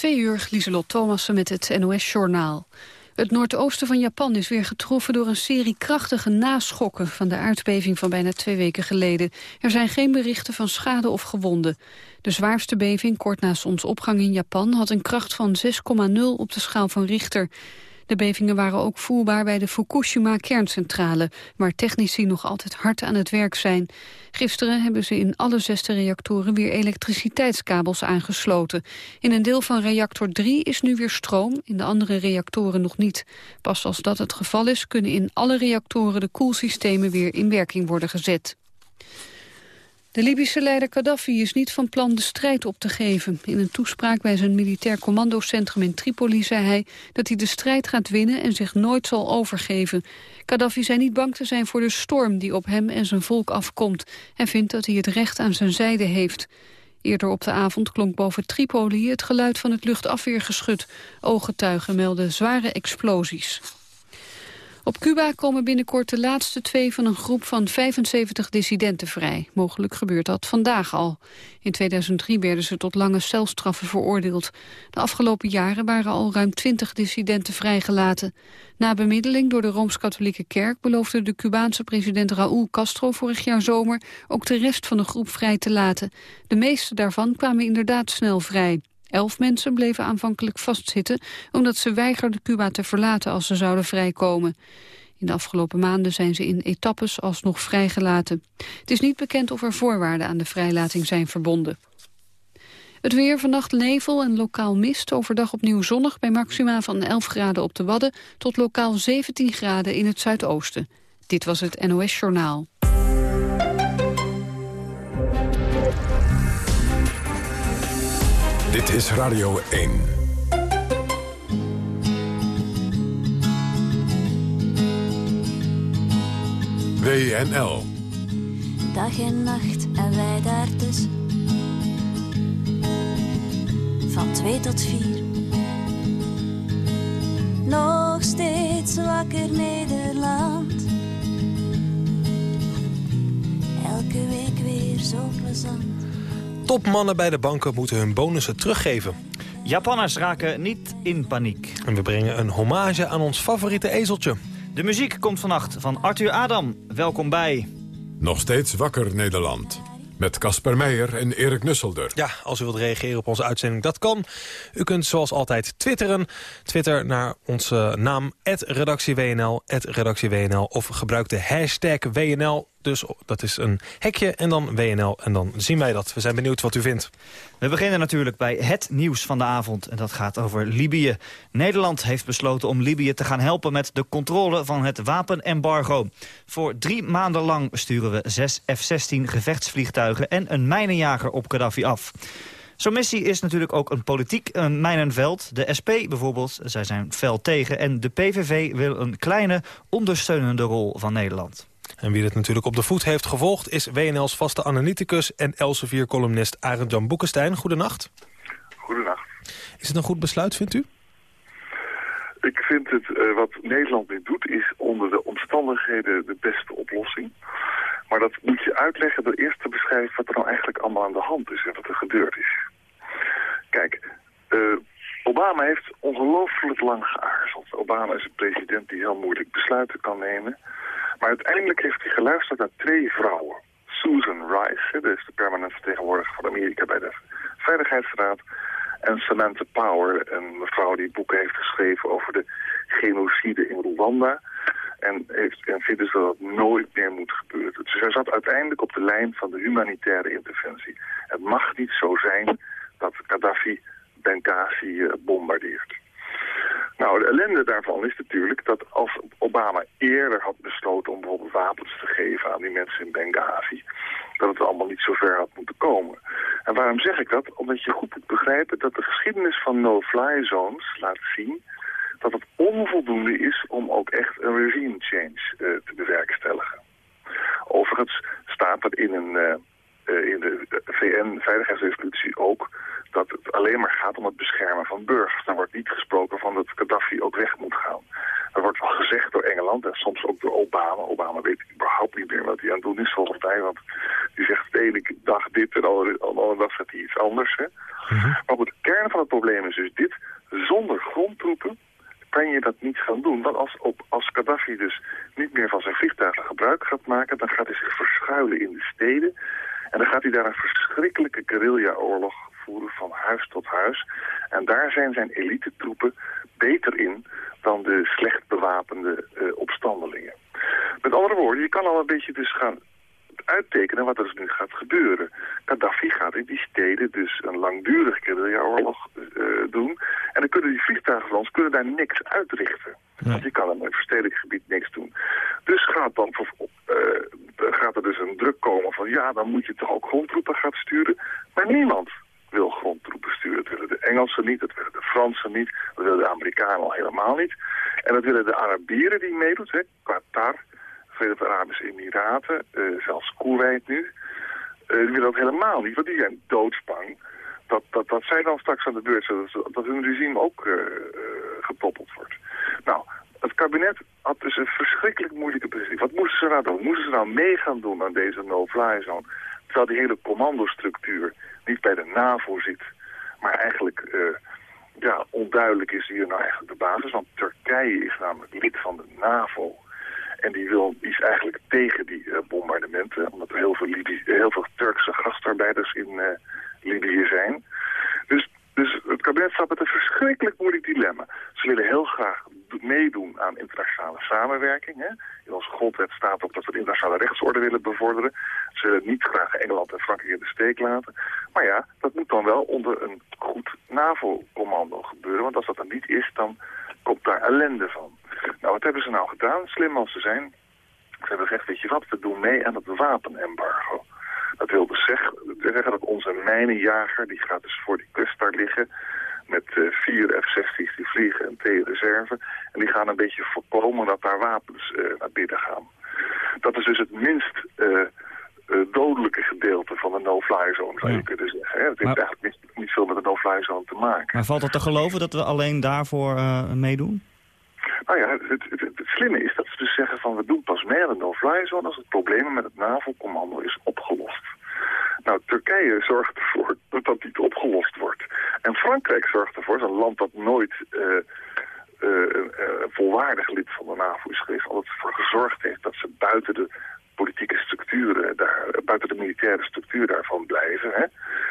Twee uur, Lieselot Thomassen met het NOS-journaal. Het noordoosten van Japan is weer getroffen door een serie krachtige naschokken van de aardbeving van bijna twee weken geleden. Er zijn geen berichten van schade of gewonden. De zwaarste beving, kort na zonsopgang in Japan, had een kracht van 6,0 op de schaal van Richter. De bevingen waren ook voelbaar bij de Fukushima-kerncentrale... waar technici nog altijd hard aan het werk zijn. Gisteren hebben ze in alle zesde reactoren weer elektriciteitskabels aangesloten. In een deel van reactor 3 is nu weer stroom, in de andere reactoren nog niet. Pas als dat het geval is, kunnen in alle reactoren de koelsystemen weer in werking worden gezet. De Libische leider Gaddafi is niet van plan de strijd op te geven. In een toespraak bij zijn militair commandocentrum in Tripoli zei hij dat hij de strijd gaat winnen en zich nooit zal overgeven. Gaddafi zei niet bang te zijn voor de storm die op hem en zijn volk afkomt. Hij vindt dat hij het recht aan zijn zijde heeft. Eerder op de avond klonk boven Tripoli het geluid van het luchtafweergeschut. Ooggetuigen melden zware explosies. Op Cuba komen binnenkort de laatste twee van een groep van 75 dissidenten vrij. Mogelijk gebeurt dat vandaag al. In 2003 werden ze tot lange celstraffen veroordeeld. De afgelopen jaren waren al ruim 20 dissidenten vrijgelaten. Na bemiddeling door de Rooms-Katholieke Kerk beloofde de Cubaanse president Raúl Castro vorig jaar zomer ook de rest van de groep vrij te laten. De meeste daarvan kwamen inderdaad snel vrij. Elf mensen bleven aanvankelijk vastzitten... omdat ze weigerden Cuba te verlaten als ze zouden vrijkomen. In de afgelopen maanden zijn ze in etappes alsnog vrijgelaten. Het is niet bekend of er voorwaarden aan de vrijlating zijn verbonden. Het weer, vannacht nevel en lokaal mist. Overdag opnieuw zonnig bij maxima van 11 graden op de Wadden... tot lokaal 17 graden in het zuidoosten. Dit was het NOS Journaal. Dit is Radio 1. WNL. Dag en nacht en wij daartussen. Van twee tot vier. Nog steeds wakker Nederland. Elke week weer zo plezant. Topmannen bij de banken moeten hun bonussen teruggeven. Japanners raken niet in paniek. En we brengen een hommage aan ons favoriete ezeltje. De muziek komt vannacht van Arthur Adam. Welkom bij... Nog steeds wakker Nederland. Met Casper Meijer en Erik Nusselder. Ja, als u wilt reageren op onze uitzending, dat kan. U kunt zoals altijd twitteren. Twitter naar onze naam, redactieWNL, redactieWNL... of gebruik de hashtag WNL dus dat is een hekje en dan WNL en dan zien wij dat. We zijn benieuwd wat u vindt. We beginnen natuurlijk bij het nieuws van de avond. En dat gaat over Libië. Nederland heeft besloten om Libië te gaan helpen met de controle van het wapenembargo. Voor drie maanden lang sturen we zes F-16 gevechtsvliegtuigen en een mijnenjager op Gaddafi af. Zo'n missie is natuurlijk ook een politiek een mijnenveld. De SP bijvoorbeeld, zij zijn fel tegen. En de PVV wil een kleine ondersteunende rol van Nederland. En wie dit natuurlijk op de voet heeft gevolgd... is WNL's vaste analyticus en Elsevier-columnist Arend Jan Boekenstein. Goedenacht. Goedenacht. Is het een goed besluit, vindt u? Ik vind het, uh, wat Nederland nu doet, is onder de omstandigheden de beste oplossing. Maar dat moet je uitleggen door eerst te beschrijven wat er nou eigenlijk allemaal aan de hand is en wat er gebeurd is. Kijk, uh, Obama heeft ongelooflijk lang geaarzeld. Obama is een president die heel moeilijk besluiten kan nemen. Maar uiteindelijk heeft hij geluisterd naar twee vrouwen. Susan Rice, dat is de permanent vertegenwoordiger van Amerika bij de Veiligheidsraad. En Samantha Power, een mevrouw die boeken heeft geschreven over de genocide in Rwanda. En, heeft, en vindt dus dat dat nooit meer moet gebeuren. Dus hij zat uiteindelijk op de lijn van de humanitaire interventie. Het mag niet zo zijn dat Gaddafi Benghazi eh, bombardeert. Nou, de ellende daarvan is natuurlijk dat als Obama eerder had besloten om bijvoorbeeld wapens te geven aan die mensen in Benghazi, dat het allemaal niet zo ver had moeten komen. En waarom zeg ik dat? Omdat je goed moet begrijpen dat de geschiedenis van no-fly zones laat zien dat het onvoldoende is om ook echt een regime change uh, te bewerkstelligen. Overigens staat er in, een, uh, in de VN-veiligheidsresolutie ook dat het alleen maar gaat om het beschermen van burgers. Dan wordt niet gesproken van dat Gaddafi ook weg moet gaan. Er wordt wel gezegd door Engeland en soms ook door Obama. Obama weet überhaupt niet meer wat hij aan het doen is volgens mij. Want die zegt de ene dag dit en de andere dag zegt hij iets anders. Hè? Mhm. Maar op de kern kern van het probleem is dus dit. Zonder grondtroepen kan je dat niet gaan doen. Want als, op, als Gaddafi dus niet meer van zijn vliegtuigen gebruik gaat maken... dan gaat hij zich verschuilen in de steden. En dan gaat hij daar een verschrikkelijke guerrilla-oorlog voeren van huis tot huis. En daar zijn zijn elite-troepen beter in dan de slecht bewapende uh, opstandelingen. Met andere woorden, je kan al een beetje dus gaan uittekenen wat er dus nu gaat gebeuren. Gaddafi gaat in die steden dus een langdurige guerrilla-oorlog uh, doen. En dan kunnen die vliegtuigen van ons kunnen daar niks uitrichten. Want je kan in het verstedelijk gebied niks doen. Dus gaat, dan, uh, gaat er dus een druk komen van ja, dan moet je toch ook grondtroepen gaan sturen. Maar niemand wil grondtroepen sturen. Dat willen de Engelsen niet, dat willen de Fransen niet, dat willen de Amerikanen al helemaal niet. En dat willen de Arabieren die meedoet, hè, Qatar, Verenigde Arabische Emiraten, uh, zelfs Kuwait nu. Uh, die willen dat helemaal niet, want die zijn doodsbang dat, dat, dat zij dan straks aan de beurt zijn, dat, hun regime ook uh, getoppeld wordt. Nou, het kabinet had dus een verschrikkelijk moeilijke beslissing. Wat moesten ze nou doen? Moesten ze nou mee gaan doen aan deze no-fly zone? Terwijl die hele commandostructuur niet bij de NAVO zit, maar eigenlijk uh, ja, onduidelijk is hier nou eigenlijk de basis. Want Turkije is namelijk lid van de NAVO. En die, wil, die is eigenlijk tegen die uh, bombardementen, omdat er heel veel, Libi heel veel Turkse gastarbeiders in uh, Libië zijn. Dus, het kabinet staat met een verschrikkelijk moeilijk dilemma. Ze willen heel graag meedoen aan internationale samenwerking. Hè. In onze grondwet staat ook dat we de internationale rechtsorde willen bevorderen. Ze willen niet graag Engeland en Frankrijk in de steek laten. Maar ja, dat moet dan wel onder een goed NAVO-commando gebeuren. Want als dat er niet is, dan komt daar ellende van. Nou, wat hebben ze nou gedaan? Slim als ze zijn. Ze hebben gezegd, weet je wat, we doen mee aan het wapenembargo. Dat wil dus zeggen, dat onze mijnenjager, die gaat dus voor die kust daar liggen met uh, vier F-16's die vliegen en twee reserve. En die gaan een beetje voorkomen dat daar wapens uh, naar binnen gaan. Dat is dus het minst uh, dodelijke gedeelte van de no-fly zone, zou je kunnen zeggen. Hè? Het heeft eigenlijk niet, niet, veel met de no-fly zone te maken. Maar valt het te geloven dat we alleen daarvoor meedoen? Nou ja, het, het, slimme is dat ze dus zeggen van we doen pas meer een no-fly zone als het probleem met het NAVO-commando is opgelost. Nou, Turkije zorgt ervoor dat dat niet opgelost wordt. En Frankrijk zorgt ervoor, dat is een land dat nooit uh, volwaardig lid van de NAVO is geweest, altijd ervoor gezorgd heeft dat ze buiten de politieke structuren, daar, buiten de militaire structuur daarvan blijven. Hè?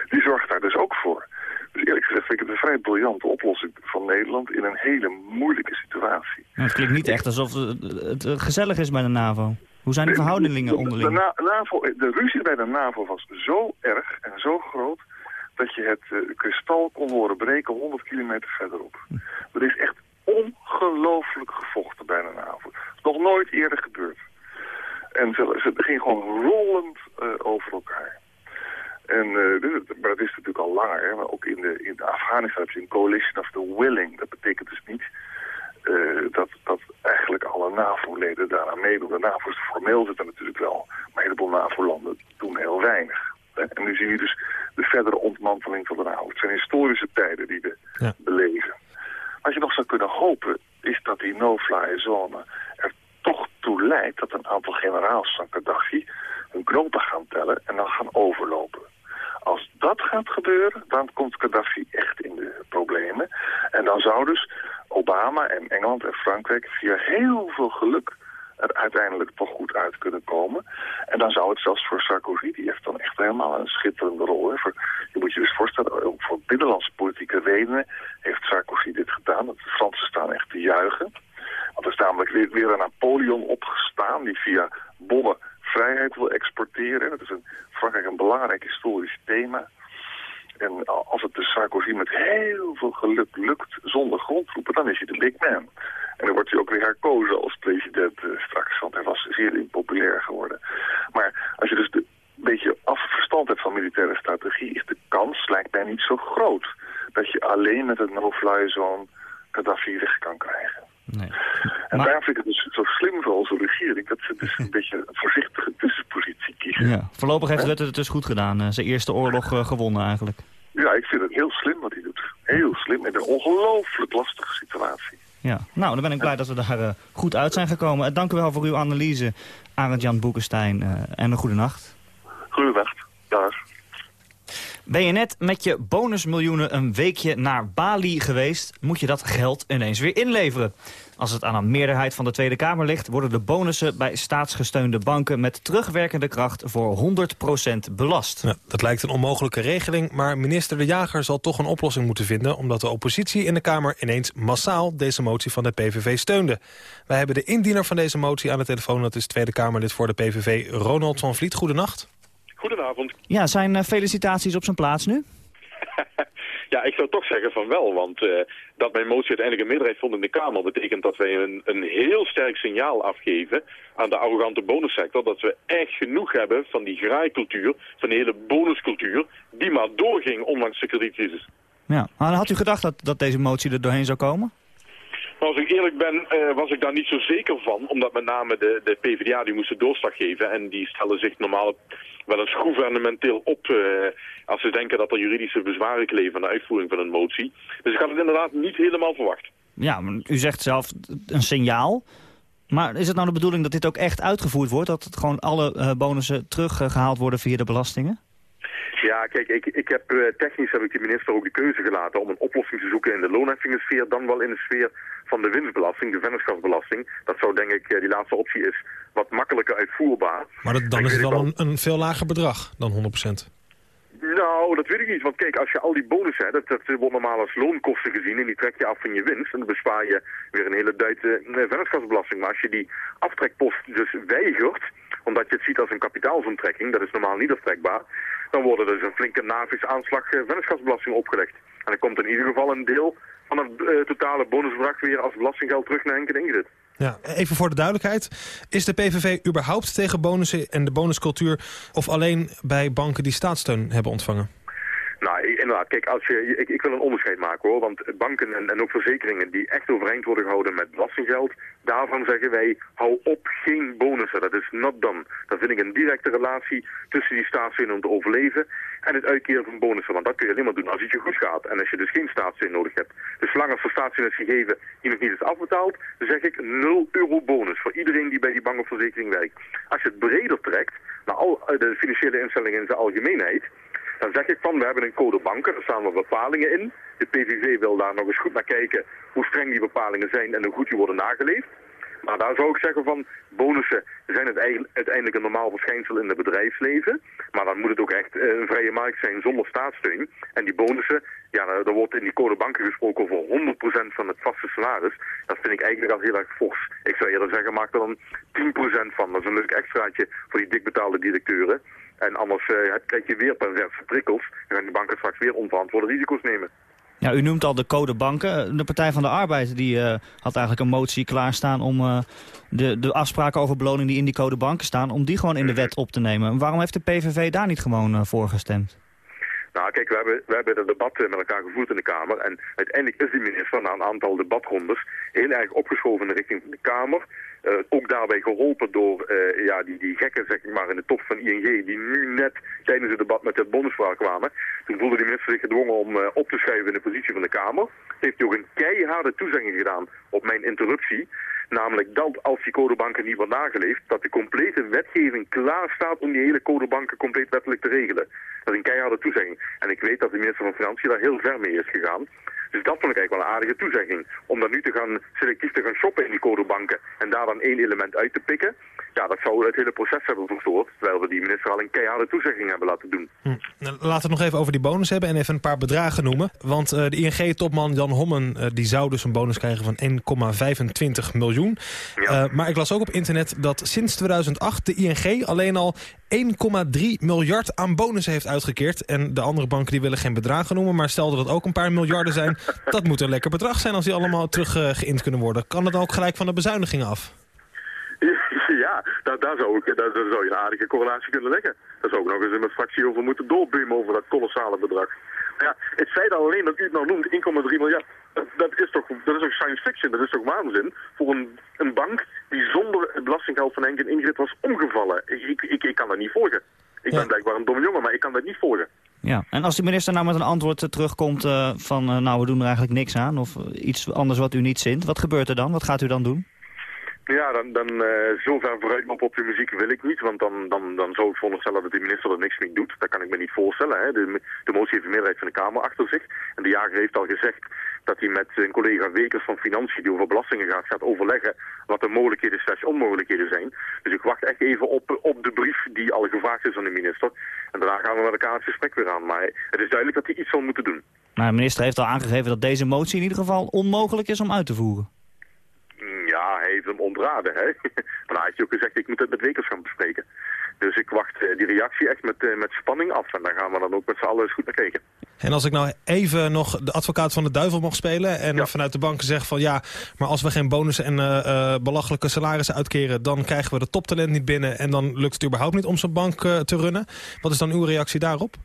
Die zorgt daar dus ook voor. Dus eerlijk gezegd vind ik het een vrij briljante oplossing van Nederland in een hele moeilijke situatie. het klinkt niet echt alsof het, het gezellig is bij de NAVO. Hoe zijn de verhoudingen onderling? De, de, NAVO, de ruzie bij de NAVO was zo erg en zo groot dat je het uh, kristal kon horen breken 100 kilometer verderop. Er is echt ongelooflijk gevochten bij de NAVO. Nog nooit eerder gebeurd. En ze, ze ging gewoon rollend uh, over elkaar. En, uh, maar dat is natuurlijk al langer. Hè? Maar ook in, de, in de Afghanistan heb je een coalition of the willing. Dat betekent dus niet uh, dat, dat eigenlijk alle NAVO-leden daaraan meedoen. De NAVO is formeel zit er natuurlijk wel, maar een heleboel NAVO-landen doen heel weinig. En nu zien we dus de verdere ontmanteling van de NAVO. Het zijn historische tijden die we ja. beleven. Wat je nog zou kunnen hopen, is dat die no-fly zone er toch toe leidt dat een aantal generaals van Gaddafi hun knopen gaan tellen en dan gaan overlopen. Als dat gaat gebeuren, dan komt Gaddafi echt in de problemen. En dan zou dus Obama en Engeland en Frankrijk via heel veel geluk er uiteindelijk toch goed uit kunnen komen. En dan zou het zelfs voor Sarkozy, die heeft dan echt helemaal een schitterende rol. Hè. Je moet je dus voorstellen, ook voor binnenlandse politieke redenen heeft Sarkozy dit gedaan. Dat de Fransen staan echt te juichen. Want er is namelijk weer, weer een Napoleon opgestaan die via bommen vrijheid wil exporteren. Dat is in Frankrijk een belangrijk historisch thema. En als het de Sarkozy met heel veel geluk lukt zonder grondtroepen, dan is hij de big man. En dan wordt hij ook weer herkozen als president uh, straks, want hij was zeer impopulair geworden. Maar als je dus een beetje afverstand hebt van militaire strategie, is de kans, lijkt mij niet zo groot, dat je alleen met een no-fly zone Gaddafi weg kan krijgen. Nee. En maar... daarom vind ik het dus zo slim voor onze regering... dat ze dus een beetje een voorzichtige tussenpositie kiezen. Ja. Voorlopig heeft Rutte het dus goed gedaan. Uh, zijn eerste oorlog uh, gewonnen eigenlijk. Ja, ik vind het heel slim wat hij doet. Heel slim in een ongelooflijk lastige situatie. Ja, nou, dan ben ik blij dat we daar uh, goed uit zijn gekomen. dank u wel voor uw analyse, Arend Jan Boekenstein. en een goede nacht. Ben je net met je bonusmiljoenen een weekje naar Bali geweest... moet je dat geld ineens weer inleveren. Als het aan een meerderheid van de Tweede Kamer ligt... worden de bonussen bij staatsgesteunde banken met terugwerkende kracht voor 100% belast. Dat lijkt een onmogelijke regeling, maar minister De Jager zal toch een oplossing moeten vinden... omdat de oppositie in de Kamer ineens massaal deze motie van de PVV steunde. Wij hebben de indiener van deze motie aan de telefoon... dat is Tweede Kamerlid voor de PVV, Ronald van Vliet. Goedenacht. Goedenavond. Ja, zijn uh, felicitaties op zijn plaats nu? ja, ik zou toch zeggen van wel, want uh, dat mijn motie uiteindelijk een meerderheid vond in de Kamer... betekent dat wij een, een heel sterk signaal afgeven aan de arrogante bonussector... dat we echt genoeg hebben van die graaikultuur, van de hele bonuscultuur... die maar doorging ondanks de kredietcrisis. Ja, maar had u gedacht dat, dat deze motie er doorheen zou komen? Maar als ik eerlijk ben, uh, was ik daar niet zo zeker van. Omdat met name de, de PvdA die moesten doorslag geven. En die stellen zich normaal wel eens gouvernementeel op... Uh, als ze denken dat er juridische bezwaren kleven aan de uitvoering van een motie. Dus ik had het inderdaad niet helemaal verwacht. Ja, u zegt zelf een signaal. Maar is het nou de bedoeling dat dit ook echt uitgevoerd wordt? Dat het gewoon alle uh, bonussen teruggehaald worden via de belastingen? Ja, kijk, ik, ik heb, uh, technisch heb ik de minister ook de keuze gelaten om een oplossing te zoeken in de loonheffingensfeer, dan wel in de sfeer van de winstbelasting, de vennootschapsbelasting. Dat zou denk ik, uh, die laatste optie is wat makkelijker uitvoerbaar. Maar dat, dan is het wel een, een, veel lager bedrag dan 100%. Nou, dat weet ik niet. Want kijk, als je al die bonussen hebt, dat, dat wordt normaal als loonkosten gezien en die trek je af van je winst. En dan bespaar je weer een hele duite uh, vennootschapsbelasting. Maar als je die aftrekpost dus weigert, omdat je het ziet als een kapitaalsonttrekking, dat is normaal niet aftrekbaar, dan wordt er dus een flinke navisaanslag uh, vennootschapsbelasting opgelegd. En dan komt in ieder geval een deel van het uh, totale bonusbedrag weer als belastinggeld terug naar Henk en Ingrid. Ja, even voor de duidelijkheid. Is de PVV überhaupt tegen bonussen en de bonuscultuur... of alleen bij banken die staatssteun hebben ontvangen? Nou, inderdaad. Kijk, als je, ik, ik wil een onderscheid maken hoor. Want banken en, en ook verzekeringen die echt overeind worden gehouden met belastinggeld... daarvan zeggen wij, hou op, geen bonussen. Dat is not done. Dan vind ik een directe relatie tussen die staatssteun om te overleven... en het uitkeren van bonussen. Want dat kun je alleen maar doen als het je goed gaat. En als je dus geen staatssteun nodig hebt. Dus zolang er staatssteun is gegeven die nog niet is afbetaald... dan zeg ik 0 euro bonus voor iedereen die bij die bank of verzekering werkt. Als je het breder trekt, naar al de financiële instellingen in zijn algemeenheid... Dan zeg ik van, we hebben een code banken, daar staan wel bepalingen in. De PVV wil daar nog eens goed naar kijken hoe streng die bepalingen zijn en hoe goed die worden nageleefd. Maar daar zou ik zeggen van, bonussen zijn het uiteindelijk een normaal verschijnsel in het bedrijfsleven. Maar dan moet het ook echt een vrije markt zijn zonder staatssteun. En die bonussen, ja, er wordt in die code banken gesproken over 100% van het vaste salaris. Dat vind ik eigenlijk al heel erg fors. Ik zou eerder zeggen, maak er dan 10% van. Dat is een leuk extraatje voor die dikbetaalde directeuren. En anders uh, krijg je weer perverse prikkels. En gaan die banken straks weer onverantwoorde risico's nemen. Ja, u noemt al de codebanken. De Partij van de Arbeid die, uh, had eigenlijk een motie klaarstaan om uh, de, de afspraken over beloning die in die codebanken staan, om die gewoon in de wet op te nemen. Waarom heeft de PVV daar niet gewoon voor gestemd? Nou, kijk, we hebben, we hebben dat debat met elkaar gevoerd in de Kamer. En uiteindelijk is die minister na een aantal debatrondes heel erg opgeschoven in de richting van de Kamer. Uh, ook daarbij geholpen door uh, ja, die, die gekken zeg maar, in de top van ING... die nu net tijdens het debat met het bonusvraag kwamen. Toen voelde die minister zich gedwongen om uh, op te schrijven in de positie van de Kamer. Heeft hij ook een keiharde toezegging gedaan op mijn interruptie. Namelijk dat als die codebanken niet worden nageleefd... dat de complete wetgeving klaar staat om die hele codebanken compleet wettelijk te regelen. Dat is een keiharde toezegging. En ik weet dat de minister van Financiën daar heel ver mee is gegaan. Dus dat vond ik eigenlijk wel een aardige toezegging. Om dan nu te gaan selectief te gaan shoppen in die codebanken en daar dan één element uit te pikken. Ja, dat zou het hele proces hebben verstoord. Terwijl we die minister al een keiharde toezegging hebben laten doen. Hm. Laten we het nog even over die bonus hebben en even een paar bedragen noemen. Want uh, de ING-topman Jan Hommen uh, die zou dus een bonus krijgen van 1,25 miljoen. Ja. Uh, maar ik las ook op internet dat sinds 2008 de ING alleen al 1,3 miljard aan bonussen heeft uitgekeerd. En de andere banken die willen geen bedragen noemen. Maar stel dat het ook een paar miljarden zijn. dat moet een lekker bedrag zijn als die allemaal terug uh, geïnd kunnen worden. Kan het dan ook gelijk van de bezuinigingen af? Ja, daar, daar, zou ik, daar, daar, zou je een aardige correlatie kunnen leggen. Daar zou ik nog eens in mijn fractie over moeten doorbeamen over dat kolossale bedrag. Ja, het feit alleen dat u het nou noemt, 1,3 miljard, dat, dat, is toch, dat is toch science fiction, dat is toch waanzin voor een, een bank die zonder het belastinggeld van Henk en Ingrid was omgevallen. Ik, ik, ik kan dat niet volgen. Ik ja. ben blijkbaar een domme jongen, maar ik kan dat niet volgen. Ja, en als de minister nou met een antwoord uh, terugkomt uh, van uh, nou we doen er eigenlijk niks aan of iets anders wat u niet zint, wat gebeurt er dan? Wat gaat u dan doen? Ja, dan, dan uh, zo ver vooruit op de muziek wil ik niet, want dan, dan, dan zou ik veronderstellen dat de minister er niks mee doet. Dat kan ik me niet voorstellen. Hè. De, de motie heeft een meerderheid van de Kamer achter zich. En de jager heeft al gezegd dat hij met zijn collega Wekers van Financiën, die over belastingen gaat, gaat overleggen wat de mogelijkheden slash onmogelijkheden zijn. Dus ik wacht echt even op, op de brief die al gevraagd is aan de minister. En daarna gaan we met elkaar het gesprek weer aan. Maar het is duidelijk dat hij iets zal moeten doen. Maar de minister heeft al aangegeven dat deze motie in ieder geval onmogelijk is om uit te voeren. Heeft hem ontraden. Hè? Maar hij heeft ook gezegd, ik moet het met Wekers gaan bespreken. Dus ik wacht eh, die reactie echt met, eh, met spanning af. En daar gaan we dan ook met z'n allen eens goed naar kijken. En als ik nou even nog de advocaat van de duivel mag spelen... en vanuit de banken zeg van ja, maar als we geen bonussen en uh, belachelijke salarissen uitkeren... dan krijgen we de toptalent niet binnen en dan lukt het überhaupt niet om zo'n bank te runnen. Wat is dan uw reactie daarop?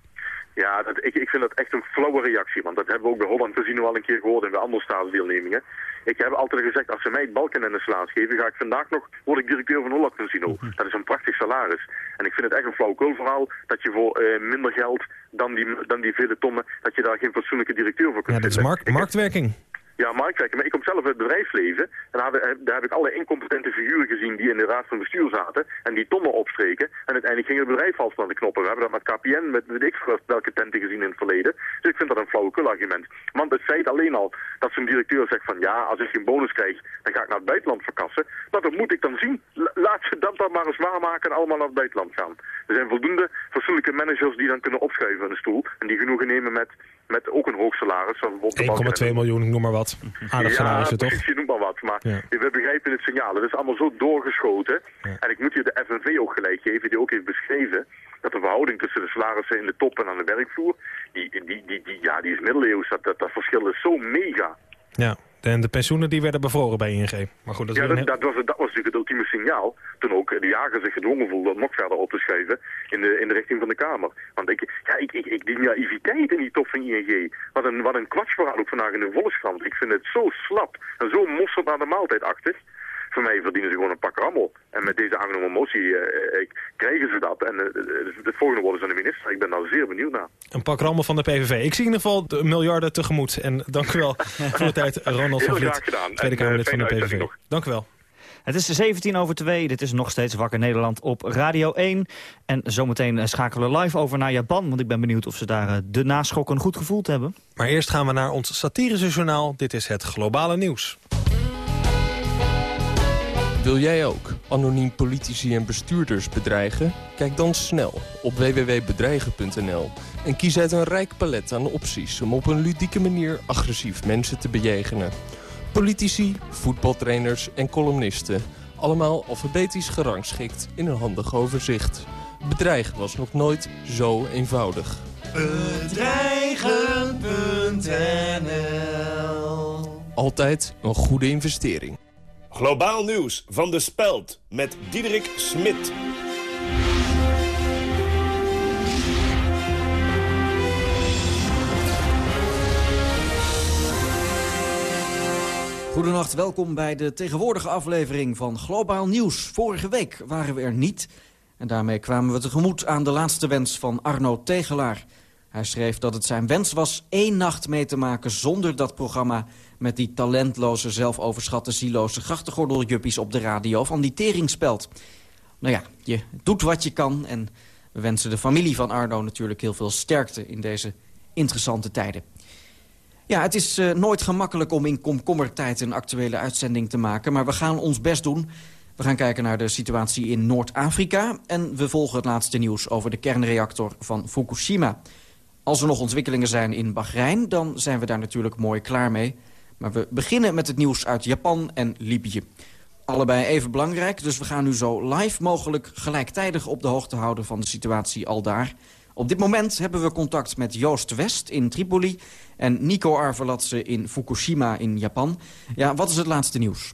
Ja, dat, ik, ik vind dat echt een flauwe reactie. Want dat hebben we ook bij Holland Casino al een keer gehoord en bij andere staatsdeelnemingen. Ik heb altijd gezegd, als ze mij het balken en de slaas geven, ga ik vandaag nog, word ik directeur van Holland Casino. Mhm. Dat is een prachtig salaris. En ik vind het echt een flauwekul verhaal dat je voor uh, minder geld dan die, dan die vele tonnen, dat je daar geen fatsoenlijke directeur voor kunt Ja, dat is markt, marktwerking. Ja, marktwerking. Maar ik kom zelf uit het bedrijfsleven. En daar, daar, heb ik alle incompetente figuren gezien die in de raad van bestuur zaten. En die tonnen opstreken. En uiteindelijk ging het bedrijf vast aan de knoppen. We hebben dat met KPN, met weet ik welke tenten gezien in het verleden. Dus ik vind dat een flauwekul argument. Want het feit alleen al dat zo'n directeur zegt van ja, als ik geen bonus krijg, dan ga ik naar het buitenland verkassen. Nou, dat moet ik dan zien. Laat ze dat dan maar eens waarmaken en allemaal naar het buitenland gaan. Er zijn voldoende fatsoenlijke managers die dan kunnen opschuiven aan de stoel. En die genoegen nemen met, met ook een hoog salaris. 1,2 miljoen, ik noem maar wat. Aardig ja, salaris, toch? je noemt maar wat. Maar we begrijpen het signaal. Het is allemaal zo doorgeschoten. En ik moet hier de FNV ook gelijk geven, die ook heeft beschreven dat de verhouding tussen de salarissen in de top en aan de werkvloer, die, die, die, die, ja, die is middeleeuws. Dat, dat, dat verschil is zo mega. Ja, en de pensioenen die werden bevroren bij ING. Maar goed, dat, ja, dat, dat, was, dat was natuurlijk het ultieme signaal. Toen ook de jager zich gedwongen voelde om nog verder op te schuiven in de, in de richting van de Kamer. Want ik, ja, ik, ik, ik die naïviteit in die top van ING. Wat een, wat een kwatsverhaal ook vandaag in de Volkskrant. Ik vind het zo slap en zo mosserd aan de maaltijd achter voor mij verdienen ze gewoon een pak rammel. En met deze aangenomen motie uh, krijgen ze dat. En uh, het volgende worden ze aan de minister. Ik ben daar zeer benieuwd naar. Een pak rammel van de PVV. Ik zie in ieder geval de miljarden tegemoet. En dank u wel voor de tijd, Ronald van Vliet, Tweede Kamerlid van de PVV. Dank u wel. Het is 17 over 2. Dit is nog steeds Wakker Nederland op Radio 1. En zometeen schakelen we live over naar Japan. Want ik ben benieuwd of ze daar de naschokken goed gevoeld hebben. Maar eerst gaan we naar ons satirische journaal. Dit is het Globale Nieuws. Wil jij ook anoniem politici en bestuurders bedreigen? Kijk dan snel op www.bedreigen.nl en kies uit een rijk palet aan opties... om op een ludieke manier agressief mensen te bejegenen. Politici, voetbaltrainers en columnisten. Allemaal alfabetisch gerangschikt in een handig overzicht. Bedreigen was nog nooit zo eenvoudig. Bedreigen.nl Altijd een goede investering. Globaal nieuws van de Speld met Diederik Smit. Goedenacht, welkom bij de tegenwoordige aflevering van Globaal Nieuws. Vorige week waren we er niet en daarmee kwamen we tegemoet aan de laatste wens van Arno Tegelaar. Hij schreef dat het zijn wens was één nacht mee te maken zonder dat programma... met die talentloze, zelfoverschatte, zieloze grachtengordeljuppies op de radio van die teringspeld. Nou ja, je doet wat je kan en we wensen de familie van Arno natuurlijk heel veel sterkte in deze interessante tijden. Ja, het is uh, nooit gemakkelijk om in komkommertijd een actuele uitzending te maken... maar we gaan ons best doen. We gaan kijken naar de situatie in Noord-Afrika... en we volgen het laatste nieuws over de kernreactor van Fukushima... Als er nog ontwikkelingen zijn in Bahrein, dan zijn we daar natuurlijk mooi klaar mee. Maar we beginnen met het nieuws uit Japan en Libië. Allebei even belangrijk, dus we gaan nu zo live mogelijk gelijktijdig op de hoogte houden van de situatie al daar. Op dit moment hebben we contact met Joost West in Tripoli en Nico Arvelatse in Fukushima in Japan. Ja, wat is het laatste nieuws?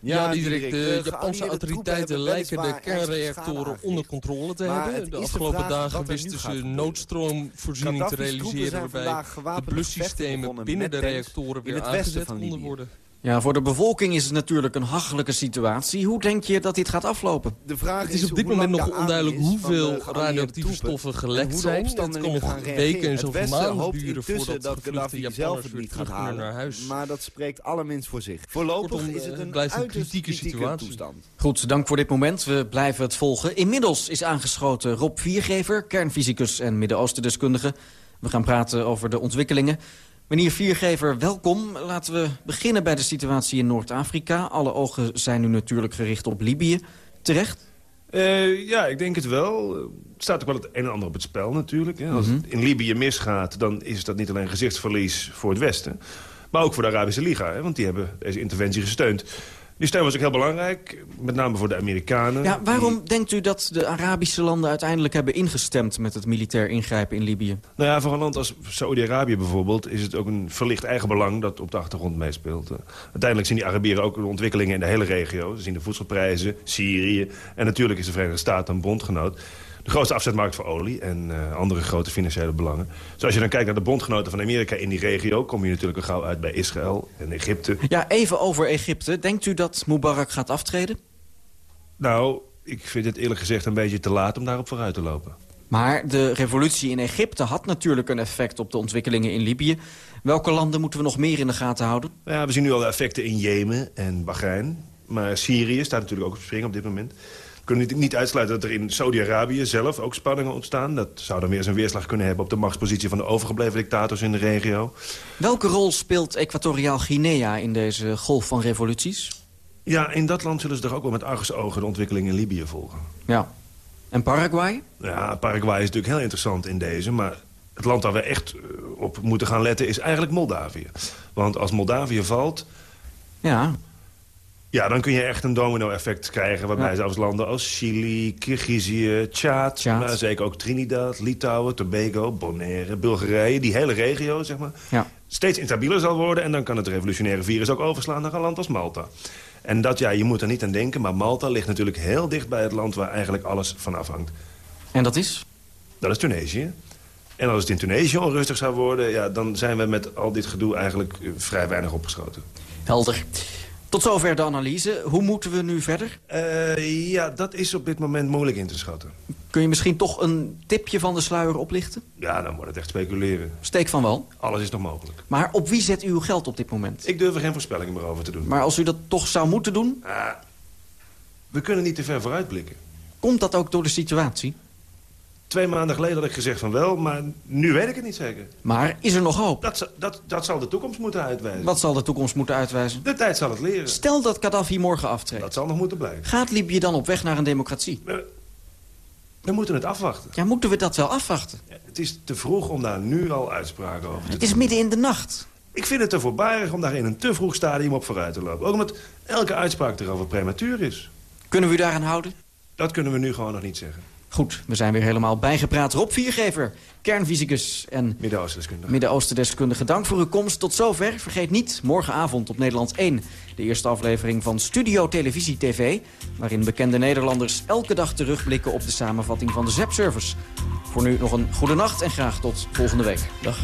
Ja, Diederik, de Japanse autoriteiten lijken de kernreactoren onder controle te hebben. De afgelopen dagen wisten ze noodstroomvoorziening te realiseren... waarbij de blussystemen binnen de reactoren weer aangezet konden worden. Ja, voor de bevolking is het natuurlijk een hachelijke situatie. Hoe denk je dat dit gaat aflopen? De vraag Het is op dit moment nog onduidelijk hoeveel radioactieve stoffen gelekt en zijn. hoe de Het kan nog gaan weken en zoveel maanden duren voordat dat zelf Japanners niet gaat halen. naar huis. Maar dat spreekt allerminst voor zich. Voorlopig Kortom, is eh, het een blijft een uiterst kritieke situatie. toestand. Goed, dank voor dit moment. We blijven het volgen. Inmiddels is aangeschoten Rob Viergever, kernfysicus en Midden-Oosten-deskundige. We gaan praten over de ontwikkelingen. Meneer Viergever, welkom. Laten we beginnen bij de situatie in Noord-Afrika. Alle ogen zijn nu natuurlijk gericht op Libië. Terecht? Eh, ja, ik denk het wel. Er staat ook wel het een en ander op het spel natuurlijk. Hè. Als Mhm. het in Libië misgaat, dan is dat niet alleen gezichtsverlies voor het Westen... maar ook voor de Arabische Liga, hè, want die hebben deze interventie gesteund. Die steun was ook heel belangrijk, met name voor de Amerikanen. Ja, waarom denkt u dat de Arabische landen uiteindelijk hebben ingestemd... met het militair ingrijpen in Libië? Nou ja, voor een land als Saudi-Arabië bijvoorbeeld... is het ook een verlicht eigen belang dat op de achtergrond meespeelt. Uiteindelijk zien die Arabieren ook de ontwikkelingen in de hele regio. Ze zien de voedselprijzen, Syrië... en natuurlijk is de Verenigde Staten een bondgenoot. De grootste afzetmarkt voor olie en eh, andere grote financiële belangen. Dus als je dan kijkt naar de bondgenoten van Amerika in die regio... kom je natuurlijk al gauw uit bij Israël en Egypte. Ja, even over Egypte. Denkt u dat Mubarak gaat aftreden? Nou, ik vind het eerlijk gezegd een beetje te laat om daarop vooruit te lopen. Maar de revolutie in Egypte had natuurlijk een effect op de ontwikkelingen in Libië. Welke landen moeten we nog meer in de gaten houden? Ja, we zien nu al de effecten in Jemen en Bahrein. Maar Syrië staat natuurlijk ook op spring op dit moment. Kunnen niet- niet uitsluiten dat er in Saudi-Arabië zelf ook spanningen ontstaan. Dat zou dan weer eens een weerslag kunnen hebben op de machtspositie van de overgebleven dictators in de regio. Welke rol speelt Equatoriaal Guinea in deze golf van revoluties? Ja, in dat land zullen ze toch ook wel met argusogen de ontwikkeling in Libië volgen. Ja. En Paraguay? Ja, Paraguay is natuurlijk heel interessant in deze, maar het land waar we echt eh, op moeten gaan letten is eigenlijk Moldavië. Want als Moldavië valt, Ja. Ja, dan kun je echt een domino-effect krijgen... waarbij Ja. zelfs landen als Chili, Kirgizië, Tjaad... Tjaad. maar zeker ook Trinidad, Litouwen, Tobago, Bonaire, Bulgarije... die hele regio, zeg maar, Ja. steeds instabieler zal worden... en dan kan het revolutionaire virus ook overslaan naar een land als Malta. En dat, ja, je moet er niet aan denken... maar Malta ligt natuurlijk heel dicht bij het land waar eigenlijk alles van afhangt. En dat is? Dat is Tunesië. En als het in Tunesië onrustig zou worden... Ja, dan zijn we met al dit gedoe eigenlijk eh, vrij weinig opgeschoten. Helder. Tot zover de analyse. Hoe moeten we nu verder? Eh, ja, dat is op dit moment moeilijk in te schatten. Kun je misschien toch een tipje van de sluier oplichten? Ja, dan wordt het echt speculeren. Steek van wel. Alles is nog mogelijk. Maar op wie zet u uw geld op dit moment? Ik durf er geen voorspellingen meer over te doen. Maar als u dat toch zou moeten doen, Ah, we kunnen niet te ver vooruitblikken. komt dat ook door de situatie? Twee maanden geleden had ik gezegd van wel, maar nu weet ik het niet zeker. Maar is er nog hoop? Dat, dat, dat zal de toekomst moeten uitwijzen. Wat zal de toekomst moeten uitwijzen? De tijd zal het leren. Stel dat Gaddafi morgen aftreedt. Dat zal nog moeten blijven. Gaat Libië dan op weg naar een democratie? We, we moeten het afwachten. Ja, moeten we dat wel afwachten? Het is te vroeg om daar nu al uitspraken over te Het is doen. midden in de nacht. Ik vind het te voorbarig om daar in een te vroeg stadium op vooruit te lopen. Ook omdat elke uitspraak erover prematuur is. Kunnen we u daaraan houden? Dat kunnen we nu gewoon nog niet zeggen. Goed, we zijn weer helemaal bijgepraat. Rob Viergever, kernfysicus en Midden-Oosten-deskundige. Midden-Oosten-deskundige. Dank voor uw komst. Tot zover. Vergeet niet, morgenavond op Nederland 1... de eerste aflevering van Studio Televisie TV... waarin bekende Nederlanders elke dag terugblikken... op de samenvatting van de ZEP-service. Voor nu nog een goede nacht en graag tot volgende week. Dag.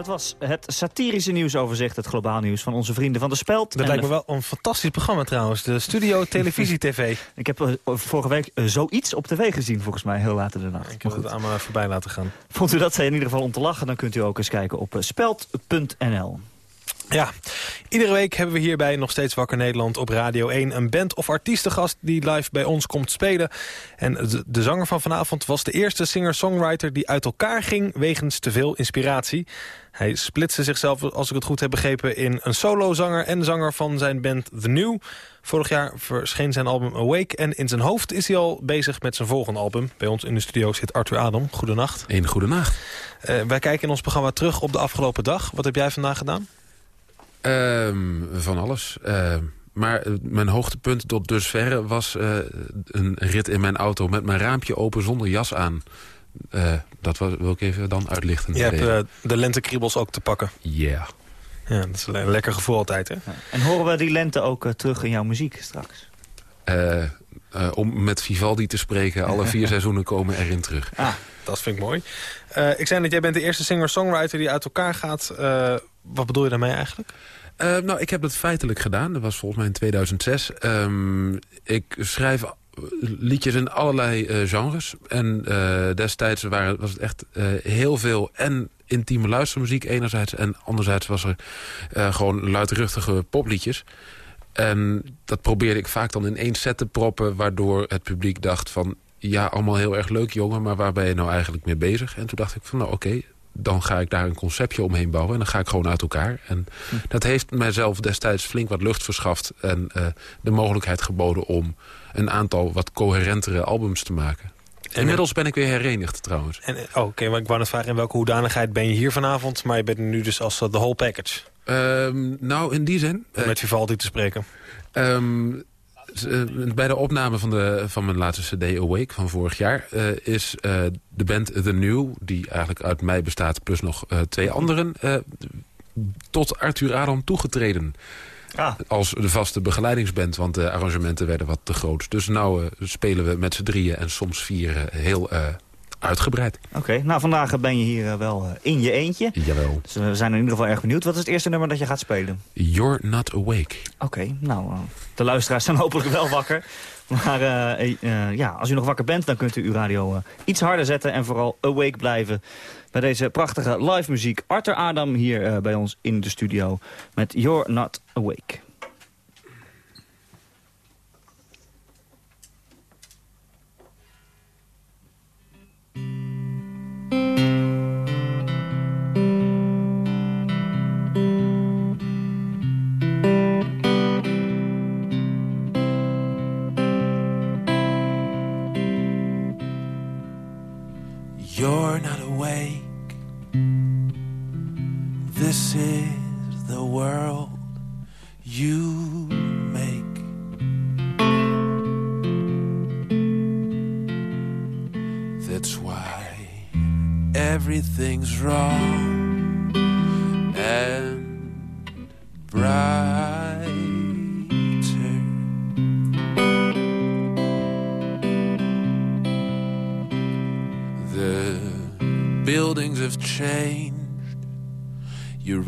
Dat was het satirische nieuwsoverzicht, het globaal nieuws van onze vrienden van de Speld. Dat lijkt me wel een fantastisch programma trouwens. De Studio Televisie TV. Ik heb eh, vorige week eh, zoiets op tv gezien, volgens mij, heel laat in de nacht. Ik heb het aan me voorbij laten gaan. Vond u dat in ieder geval om te lachen, dan kunt u ook eens kijken op eh, speld.nl. Ja, iedere week hebben we hier bij Nog Steeds Wakker Nederland op Radio 1... een band of artiestengast die live bij ons komt spelen. En de, de zanger van vanavond was de eerste singer-songwriter... die uit elkaar ging wegens te veel inspiratie. Hij splitste zichzelf, als ik het goed heb begrepen... in een solozanger en zanger van zijn band The New. Vorig jaar verscheen zijn album Awake... en in zijn hoofd is hij al bezig met zijn volgende album. Bij ons in de studio zit Arthur Adam. Goedenacht. Een goedenacht. Uh, wij kijken in ons programma terug op de afgelopen dag. Wat heb jij vandaag gedaan? Um, van alles. Uh, maar uh, mijn hoogtepunt tot dusverre was uh, een rit in mijn auto... met mijn raampje open zonder jas aan. Dat wil ik even dan uitlichten. Je hebt de lentekriebels ook te pakken. Ja. Yeah. Ja, dat is een lekker gevoel altijd, hè? Ja. En horen we die lente ook terug in jouw muziek straks? eh, eh, om met Vivaldi te spreken, alle vier seizoenen komen erin terug. Ah, dat vind ik mooi. Eh, ik zei dat jij bent de eerste singer-songwriter die uit elkaar gaat. Eh, wat bedoel je daarmee eigenlijk? Eh, nou, ik heb dat feitelijk gedaan. Dat was volgens mij in 2006. Ehm, ik schrijf liedjes in allerlei eh, genres. En eh, destijds waren, was het echt eh, heel veel en intieme luistermuziek enerzijds... en anderzijds was er gewoon luidruchtige popliedjes. En dat probeerde ik vaak dan in één set te proppen... waardoor het publiek dacht van... ja, allemaal heel erg leuk jongen, maar waar ben je nou eigenlijk mee bezig? En toen dacht ik van, nou oké, dan ga ik daar een conceptje omheen bouwen... en dan ga ik gewoon uit elkaar. En dat heeft mijzelf destijds flink wat lucht verschaft... en de mogelijkheid geboden om een aantal wat coherentere albums te maken. Inmiddels ben ik weer herenigd trouwens. En, oh, Oké, maar ik wou net vragen in welke hoedanigheid ben je hier vanavond... maar je bent nu dus als de whole package. Ehm, nou, in die zin... Om met Vivaldi te spreken. Ehm, eh, bij de opname van, de, van mijn laatste cd Awake van vorig jaar... eh, is eh, de band The New, die eigenlijk uit mij bestaat... plus nog eh, twee anderen, eh, tot Arthur Adam toegetreden. Ah. Als de vaste begeleidingsband, want de arrangementen werden wat te groot. Dus nou eh, spelen we met z'n drieën en soms vier heel eh, uitgebreid. Oké, nou vandaag ben je hier eh, wel in je eentje. Jawel. Dus we zijn in ieder geval erg benieuwd. Wat is het eerste nummer dat je gaat spelen? You're Not Awake. Oké, nou, de luisteraars zijn hopelijk wel wakker. Maar ja, als u nog wakker bent, dan kunt u uw radio iets harder zetten... en vooral awake blijven bij deze prachtige live muziek. Arthur Adam hier eh, bij ons in de studio met You're Not Awake.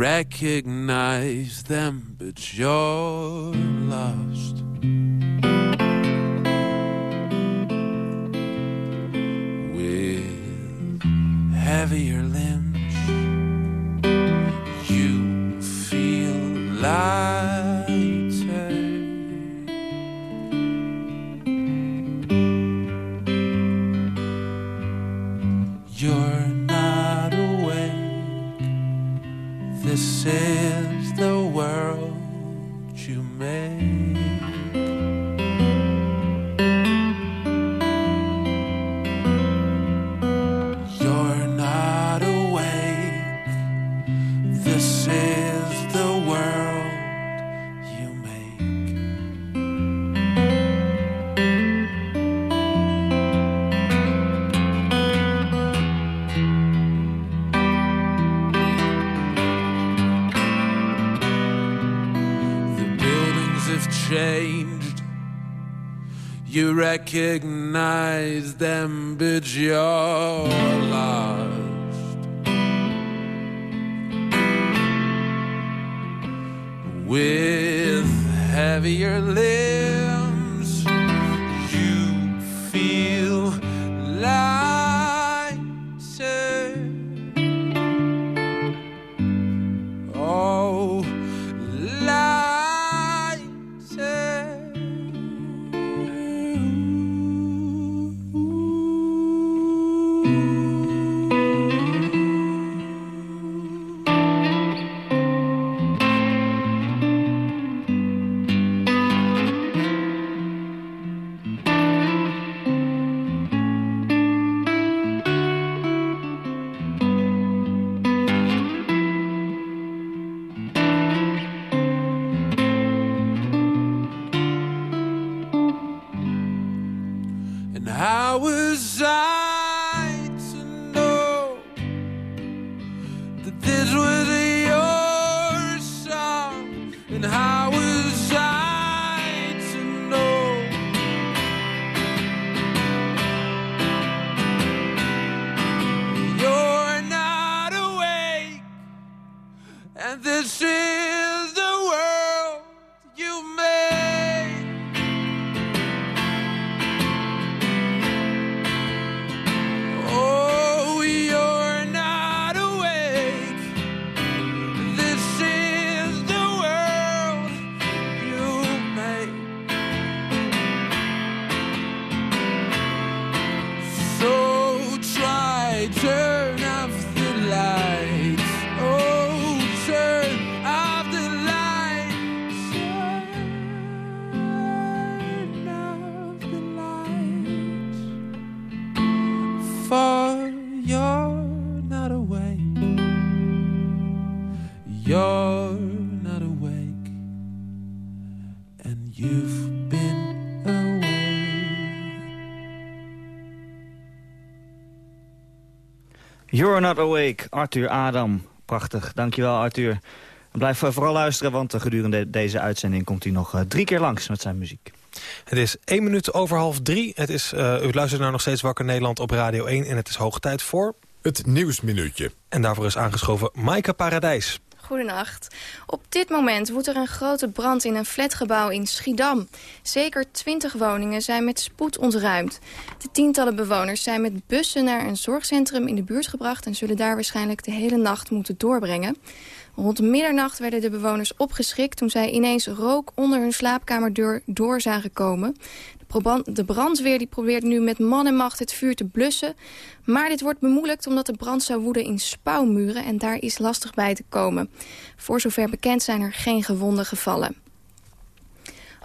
Recognize them, but you're changed. You recognize them, but you're lost. With heavier limbs, You're Not Awake, Arthur Adam. Prachtig, dankjewel Arthur. Blijf vooral luisteren, want gedurende deze uitzending komt hij nog drie keer langs met zijn muziek. Het is één minuut over half drie. Het is, uh, u luistert naar nog steeds Wakker Nederland op Radio 1 en het is hoog tijd voor... Het Nieuwsminuutje. En daarvoor is aangeschoven Maaike Paradijs. Goedenacht. Op dit moment woedt er een grote brand in een flatgebouw in Schiedam. Zeker twintig woningen zijn met spoed ontruimd. De tientallen bewoners zijn met bussen naar een zorgcentrum in de buurt gebracht... en zullen daar waarschijnlijk de hele nacht moeten doorbrengen. Rond middernacht werden de bewoners opgeschrikt... toen zij ineens rook onder hun slaapkamerdeur door zagen komen. De brandweer die probeert nu met man en macht het vuur te blussen. Maar dit wordt bemoeilijkt omdat de brand zou woeden in spouwmuren... en daar is lastig bij te komen. Voor zover bekend zijn er geen gewonden gevallen.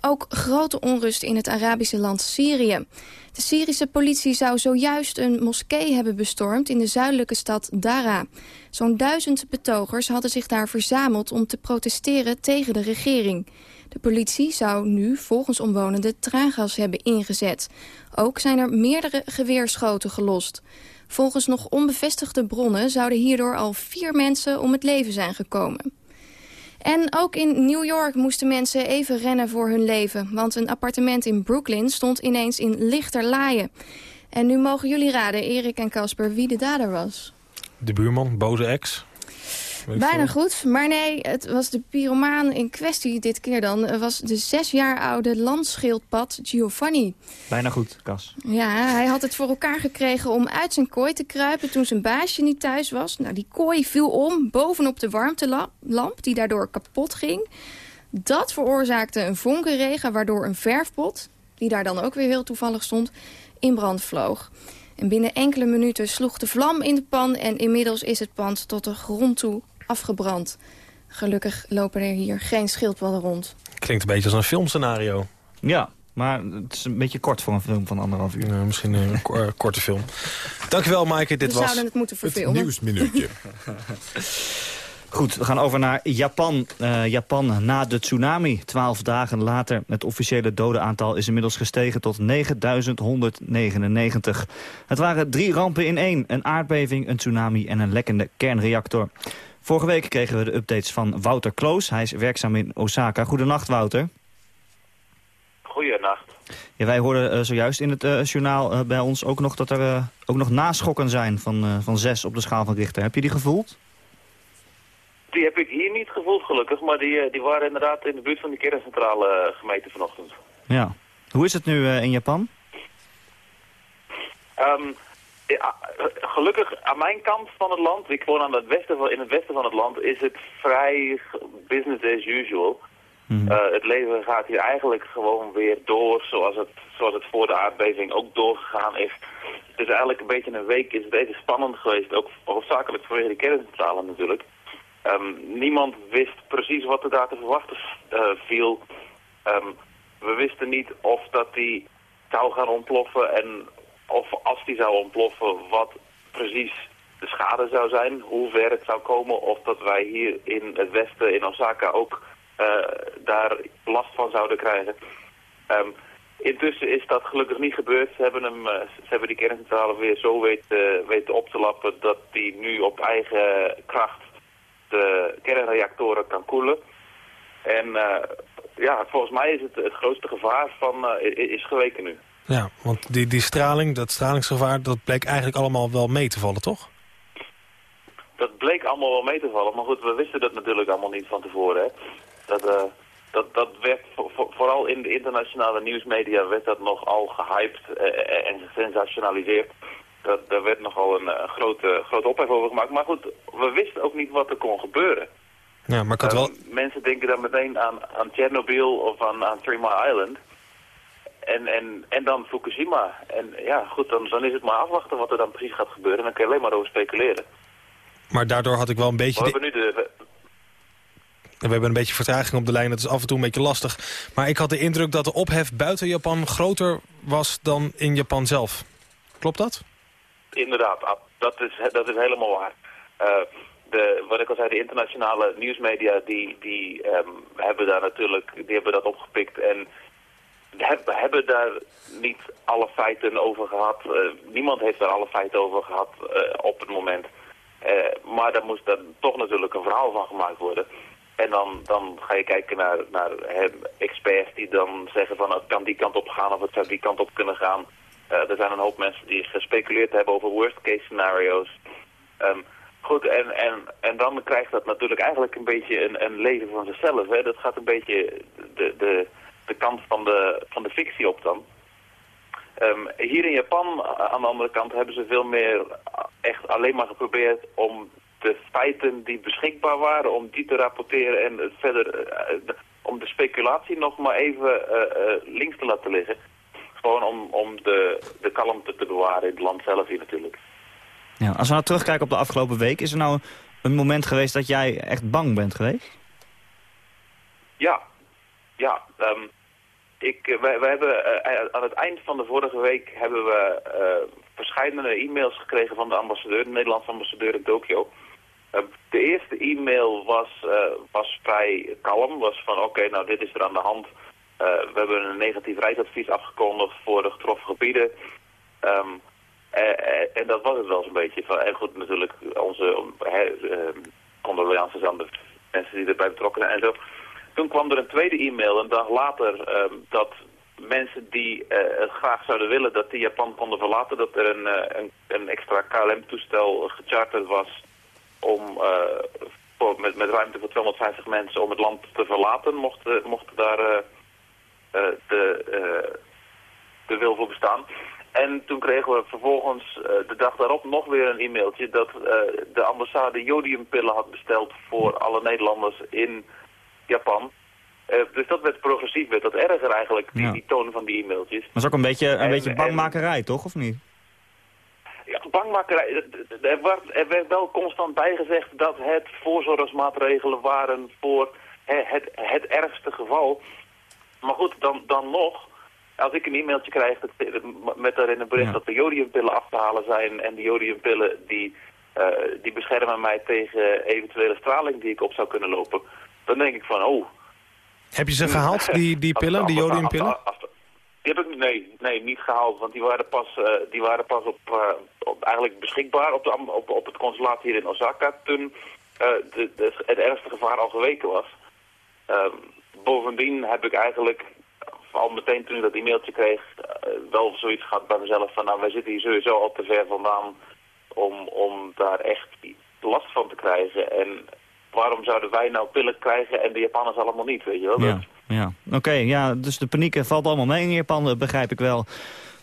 Ook grote onrust in het Arabische land Syrië. De Syrische politie zou zojuist een moskee hebben bestormd in de zuidelijke stad Dara. Zo'n duizend betogers hadden zich daar verzameld om te protesteren tegen de regering. De politie zou nu volgens omwonenden traangas hebben ingezet. Ook zijn er meerdere geweerschoten gelost. Volgens nog onbevestigde bronnen zouden hierdoor al vier mensen om het leven zijn gekomen. En ook in New York moesten mensen even rennen voor hun leven. Want een appartement in Brooklyn stond ineens in lichterlaaien. En nu mogen jullie raden, Erik en Casper, wie de dader was. De buurman, boze ex. Bijna goed, maar nee, het was de pyromaan in kwestie dit keer dan. Het was de zes jaar oude landschildpad Giovanni. Bijna goed, Cas. Ja, hij had het voor elkaar gekregen om uit zijn kooi te kruipen toen zijn baasje niet thuis was. Nou, die kooi viel om bovenop de warmtelamp die daardoor kapot ging. Dat veroorzaakte een vonkenregen waardoor een verfpot, die daar dan ook weer heel toevallig stond, in brand vloog. En binnen enkele minuten sloeg de vlam in de pan... en inmiddels is het pand tot de grond toe afgebrand. Gelukkig lopen er hier geen schildpadden rond. Klinkt een beetje als een filmscenario. Ja, maar het is een beetje kort voor een film van anderhalf uur. misschien een korte film. Dankjewel, Maaike. Dit We was zouden het moeten verfilmen. Het nieuwsminuutje. Goed, we gaan over naar Japan. Uh, Japan na de tsunami. Twaalf dagen later. Het officiële dodenaantal is inmiddels gestegen tot 9199. Het waren drie rampen in één. Een aardbeving, een tsunami en een lekkende kernreactor. Vorige week kregen we de updates van Wouter Kloos. Hij is werkzaam in Osaka. Goedenacht, Wouter. Goedenacht. Ja, wij hoorden uh, zojuist in het uh, journaal uh, bij ons ook nog dat er ook nog naschokken zijn van, van zes op de schaal van Richter. Heb je die gevoeld? Die heb ik hier niet gevoeld gelukkig, maar die, die waren inderdaad in de buurt van de kerncentrale gemeten vanochtend. Ja. Hoe is het nu in Japan? Um, ja, gelukkig aan mijn kant van het land, ik woon aan het westen van, in het westen van het land, is het vrij business as usual. Mm -hmm. uh, het leven gaat hier eigenlijk gewoon weer door zoals het, zoals het voor de aardbeving ook doorgegaan is. Het is eigenlijk een beetje een week, is het even spannend geweest, ook hoofdzakelijk vanwege de kerncentrale natuurlijk. Um, niemand wist precies wat er daar te verwachten uh, viel. Um, we wisten niet of dat die zou gaan ontploffen en of als die zou ontploffen, wat precies de schade zou zijn, hoe ver het zou komen, of dat wij hier in het westen, in Osaka, ook uh, daar last van zouden krijgen. Um, intussen is dat gelukkig niet gebeurd. Ze hebben, hem, uh, ze hebben die kerncentrale weer zo weten, weten op te lappen dat die nu op eigen kracht de kernreactoren kan koelen. En ja, volgens mij is het het grootste gevaar van, is geweken nu. Ja, want die, die straling, dat stralingsgevaar, dat bleek eigenlijk allemaal wel mee te vallen, toch? Dat bleek allemaal wel mee te vallen, maar goed, we wisten dat natuurlijk allemaal niet van tevoren. Hè. Dat, uh, dat, dat werd, voor, vooral in de internationale nieuwsmedia werd dat nogal gehyped uh, en gesensationaliseerd. Dat, daar werd nogal een, een grote, grote ophef over gemaakt. Maar goed, we wisten ook niet wat er kon gebeuren. Ja, maar ik had wel... Mensen denken dan meteen aan, aan Chernobyl of aan, aan Three Mile Island. En, en, en dan Fukushima. En ja, goed, dan, dan is het maar afwachten wat er dan precies gaat gebeuren. En dan kun je alleen maar over speculeren. Maar daardoor had ik wel een beetje... We hebben nu de... We hebben een beetje vertraging op de lijn, dat is af en toe een beetje lastig. Maar ik had de indruk dat de ophef buiten Japan groter was dan in Japan zelf. Klopt dat? Inderdaad, dat is, dat is helemaal waar. Uh, de, wat ik al zei, de internationale nieuwsmedia die, die um, hebben daar natuurlijk die hebben dat opgepikt. En heb, hebben daar niet alle feiten over gehad. Eh, niemand heeft daar alle feiten over gehad eh, op het moment. Eh, maar daar moest dan toch natuurlijk een verhaal van gemaakt worden. En dan, dan ga je kijken naar, naar experts die dan zeggen van het kan die kant op gaan of het zou die kant op kunnen gaan. er zijn een hoop mensen die gespeculeerd hebben over worst case scenario's. Um, goed, en, en, en dan krijgt dat natuurlijk eigenlijk een beetje een, een leven van zichzelf. Hè? Dat gaat een beetje de, de, de kant van de, van de fictie op dan. Um, hier in Japan, aan de andere kant, hebben ze veel meer echt alleen maar geprobeerd om de feiten die beschikbaar waren, om die te rapporteren en verder uh, om de speculatie nog maar even uh, uh, links te laten liggen. Gewoon om, om de, de kalmte te bewaren in het land zelf hier natuurlijk. Ja, als we nou terugkijken op de afgelopen week, is er nou een moment geweest dat jij echt bang bent geweest? Ja, ja. Um, ik, eh, wij, hebben uh, aan het eind van de vorige week hebben we uh, verschillende e-mails gekregen van de ambassadeur, de Nederlandse ambassadeur in Tokio. Uh, de eerste e-mail was, was vrij kalm, was van oké, nou dit is er aan de hand. we hebben een negatief reisadvies afgekondigd voor de getroffen gebieden. Um, en dat was het wel zo'n beetje. Van, en goed, natuurlijk onze condolences aan de mensen die erbij betrokken zijn en zo. Toen kwam er een tweede e-mail een dag later ehm, dat mensen die uh, het graag zouden willen dat die Japan konden verlaten, dat er een, uh, een, een, extra KLM-toestel gecharterd was om voor, met, met ruimte voor 250 mensen om het land te verlaten, mochten mocht daar de, de wil voor bestaan. En toen kregen we vervolgens de dag daarop nog weer een e-mailtje dat de ambassade jodiumpillen had besteld voor alle Nederlanders in Japan. Uh, dus dat werd progressief, werd dat erger eigenlijk, die, die toon van die e-mailtjes. Maar is ook een beetje, een beetje bangmakerij, toch, of niet? Ja, bangmakerij. Er werd, er werd wel constant bijgezegd dat het voorzorgsmaatregelen waren voor het, het ergste geval. Maar goed, dan, dan nog, als ik een e-mailtje krijg met daarin een bericht dat de jodiumpillen af te halen zijn en die jodiumpillen die, uh, die beschermen mij tegen eventuele straling die ik op zou kunnen lopen dan denk ik van, oh... Heb je ze gehaald, die, die pillen, die jodiumpillen? Die heb ik, nee, nee, niet gehaald, want die waren pas, uh, die waren pas op, uh, op, eigenlijk beschikbaar op, de, op, op het consulaat hier in Osaka toen uh, de, de, het ergste gevaar al geweken was. Ehm, bovendien heb ik eigenlijk al meteen toen ik dat e-mailtje kreeg wel zoiets gehad bij mezelf van nou wij zitten hier sowieso al te ver vandaan om, om daar echt last van te krijgen. En waarom zouden wij nou pillen krijgen en de Japanners allemaal niet, weet je wel? Ja, ja. oké, ja, dus de paniek valt allemaal mee in Japan, begrijp ik wel.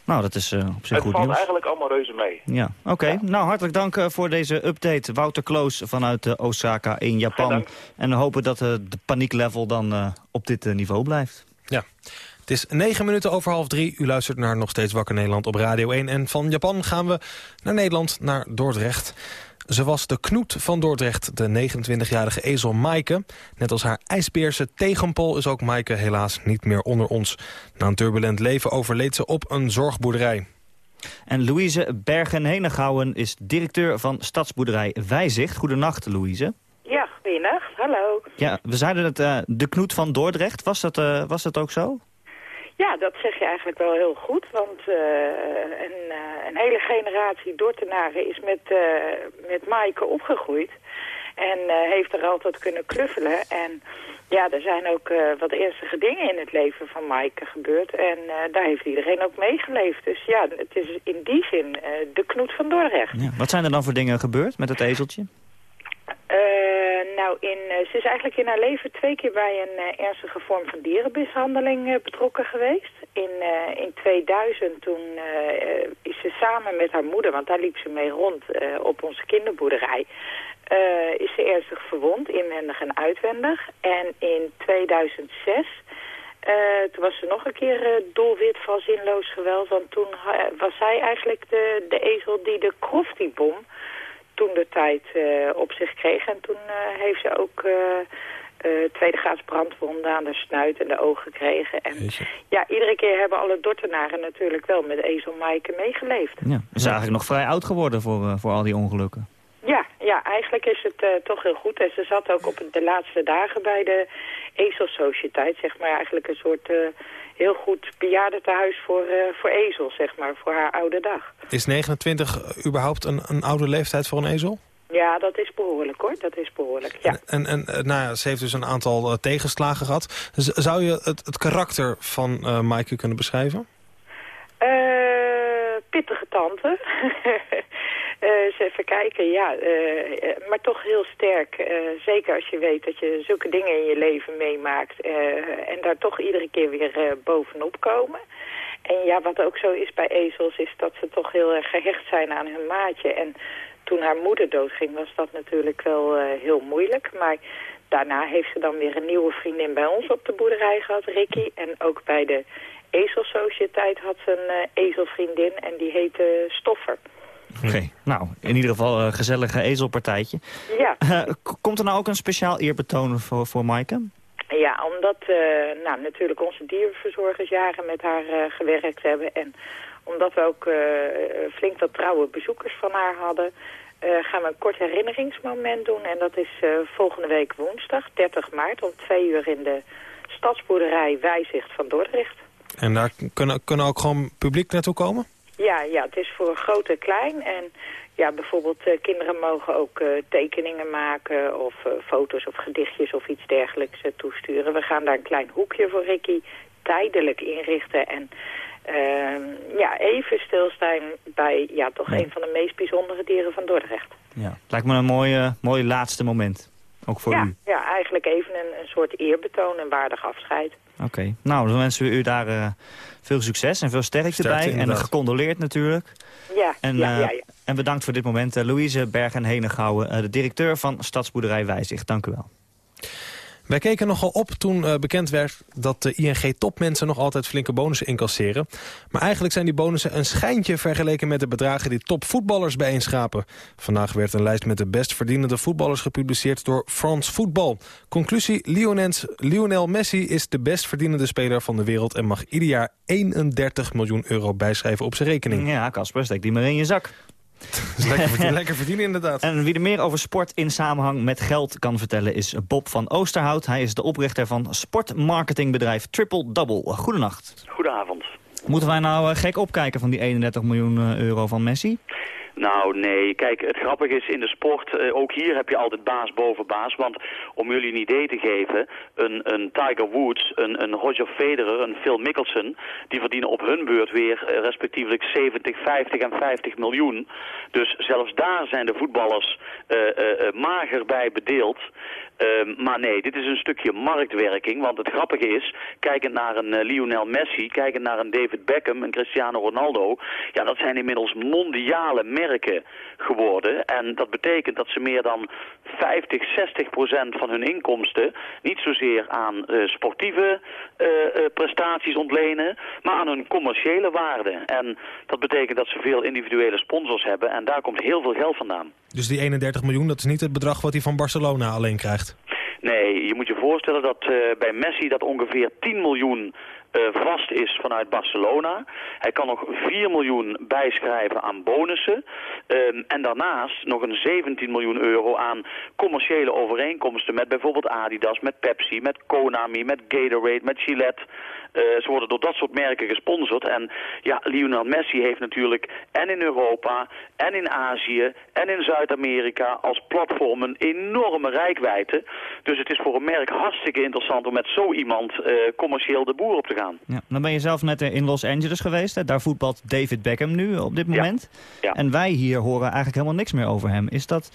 Nou, dat is uh, op zich het goed nieuws. Het valt eigenlijk allemaal reuze mee. Ja, oké. Nou, hartelijk dank uh, voor deze update. Wouter Kloos vanuit uh, Osaka in Japan. En we hopen dat de panieklevel dan op dit niveau blijft. Ja. Het is negen minuten over half drie. U luistert naar Nog Steeds Wakker Nederland op Radio 1. En van Japan gaan we naar Nederland, naar Dordrecht. Ze was de knoet van Dordrecht, de 29-jarige ezel Maaike. Net als haar ijsbeerse tegenpol is ook Maaike helaas niet meer onder ons. Na een turbulent leven overleed ze op een zorgboerderij. En Louise Bergen-Henegouwen is directeur van stadsboerderij Wijzicht. Goedenacht, Louise. Ja, goedenacht. Hallo. Ja, we zeiden het, uh, de knoet van Dordrecht. Was dat, uh, was dat ook zo? Ja, dat zeg je eigenlijk wel heel goed. Want uh, een, uh, een, hele generatie Dortenaren is met, uh, met Maaike opgegroeid. En heeft er altijd kunnen knuffelen. En ja, er zijn ook wat ernstige dingen in het leven van Maaike gebeurd. En daar heeft iedereen ook meegeleefd. Dus ja, het is in die zin de knoet van Dordrecht. Ja, wat zijn er dan voor dingen gebeurd met het ezeltje? Uh, nou, in, uh, ze is eigenlijk in haar leven twee keer bij een uh, ernstige vorm van dierenmishandeling betrokken geweest. In, in 2000 toen is ze samen met haar moeder, want daar liep ze mee rond op onze kinderboerderij, is ze ernstig verwond, inwendig en uitwendig. En in 2006 toen was ze nog een keer doelwit van zinloos geweld, want toen was zij eigenlijk de, de ezel die de Crofty-bom toen de tijd uh, op zich kreeg. En toen uh, heeft ze ook uh, tweede graads brandwonden aan de snuit en de ogen gekregen. En ja, iedere keer hebben alle Dortenaren natuurlijk wel met Ezel Maaike meegeleefd. Ja, ze is eigenlijk nog vrij oud geworden voor, voor al die ongelukken. Ja, ja, eigenlijk is het uh, toch heel goed. En ze zat ook op de laatste dagen bij de Ezelsociëteit, zeg maar. Eigenlijk een soort heel goed bejaardentehuis voor, uh, voor ezels, zeg maar, voor haar oude dag. Is 29 überhaupt een, een oude leeftijd voor een ezel? Ja, dat is behoorlijk hoor. Dat is behoorlijk, ja. En, en, en nou ja, ze heeft dus een aantal uh, tegenslagen gehad. Z zou je het, het karakter van uh, Maaike kunnen beschrijven? Pittige tante. eens even kijken, ja. maar toch heel sterk. zeker als je weet dat je zulke dingen in je leven meemaakt. en daar toch iedere keer weer bovenop komen. En ja, wat ook zo is bij ezels is dat ze toch heel erg gehecht zijn aan hun maatje. En toen haar moeder doodging was dat natuurlijk wel heel moeilijk. Maar daarna heeft ze dan weer een nieuwe vriendin bij ons op de boerderij gehad, Ricky. En ook bij de ezelsociëteit had ze een uh, ezelvriendin en die heette Stoffer. Oké, okay. nou, in ieder geval een gezellige ezelpartijtje. Ja. Uh, komt er nou ook een speciaal eerbetoon voor, voor Maaike? Ja, omdat nou, natuurlijk onze dierverzorgers jaren met haar gewerkt hebben... en omdat we ook uh, flink wat trouwe bezoekers van haar hadden... Uh, gaan we een kort herinneringsmoment doen. En dat is uh, volgende week woensdag, 30 maart, om twee uur in de stadsboerderij Wijzicht van Dordrecht. En daar kunnen, kunnen ook gewoon publiek naartoe komen? Ja, ja, het is voor groot en klein. En ja, bijvoorbeeld uh, kinderen mogen ook uh, tekeningen maken of uh, foto's of gedichtjes of iets dergelijks toesturen. We gaan daar een klein hoekje voor Ricky tijdelijk inrichten en uh, ja, even stilstaan bij ja, toch ja. een van de meest bijzondere dieren van Dordrecht. Ja, het lijkt me een mooi, mooi laatste moment. Ook voor ja, u. Ja, eigenlijk even een, een soort eerbetoon, een waardig afscheid. Oké, okay. nou dan wensen we u daar uh, veel succes en veel sterkte, sterkte bij. Inderdaad. En gecondoleerd natuurlijk. Ja, en, ja, uh, ja, ja, En bedankt voor dit moment. Uh, Louise Berg en Henegouwen, de directeur van Stadsboerderij Wijzig. Dank u wel. Wij keken nogal op toen uh, bekend werd dat de ING-topmensen nog altijd flinke bonussen incasseren. Maar eigenlijk zijn die bonussen een schijntje vergeleken met de bedragen die topvoetballers bijeenschapen. Vandaag werd een lijst met de best verdienende voetballers gepubliceerd door France Football. Conclusie, Lionel, Lionel Messi is de best verdienende speler van de wereld en mag ieder jaar 31 miljoen euro bijschrijven op zijn rekening. Ja, Casper, steek die maar in je zak. Lekker, verdienen, lekker verdienen inderdaad. En wie er meer over sport in samenhang met geld kan vertellen is Bob van Oosterhout. Hij is de oprichter van sportmarketingbedrijf Triple Double. Goedenacht. Goedenavond. Moeten wij nou uh, gek opkijken van die 31 miljoen uh, euro van Messi? Nou, nee. Kijk, het grappige is in de sport, uh, ook hier heb je altijd baas boven baas. Want om jullie een idee te geven, een, een Tiger Woods, een, een Roger Federer, een Phil Mickelson... die verdienen op hun beurt weer uh, respectievelijk 70, 50 en 50 miljoen. Dus zelfs daar zijn de voetballers uh, mager bij bedeeld. Uh, maar nee, dit is een stukje marktwerking. Want het grappige is, kijkend naar een uh, Lionel Messi, kijkend naar een David Beckham, een Cristiano Ronaldo. Ja, dat zijn inmiddels mondiale merken geworden. En dat betekent dat ze meer dan 50, 60 procent van hun inkomsten niet zozeer aan uh, sportieve prestaties ontlenen, maar aan hun commerciële waarde. En dat betekent dat ze veel individuele sponsors hebben en daar komt heel veel geld vandaan. Dus die 31 miljoen, dat is niet het bedrag wat hij van Barcelona alleen krijgt? Nee, je moet je voorstellen dat uh, bij Messi dat ongeveer 10 miljoen uh, vast is vanuit Barcelona. Hij kan nog 4 miljoen bijschrijven aan bonussen. Um, en daarnaast nog een 17 miljoen euro aan commerciële overeenkomsten met bijvoorbeeld Adidas, met Pepsi, met Konami, met Gatorade, met Gillette. Uh, ze worden door dat soort merken gesponsord. En ja, Lionel Messi heeft natuurlijk en in Europa en in Azië en in Zuid-Amerika als platform een enorme rijkwijde. Dus het is voor een merk hartstikke interessant om met zo iemand uh, commercieel de boer op te gaan. Ja, dan ben je zelf net in Los Angeles geweest. Hè? Daar voetbalt David Beckham nu op dit moment. Ja. Ja. En wij hier horen eigenlijk helemaal niks meer over hem. Is dat,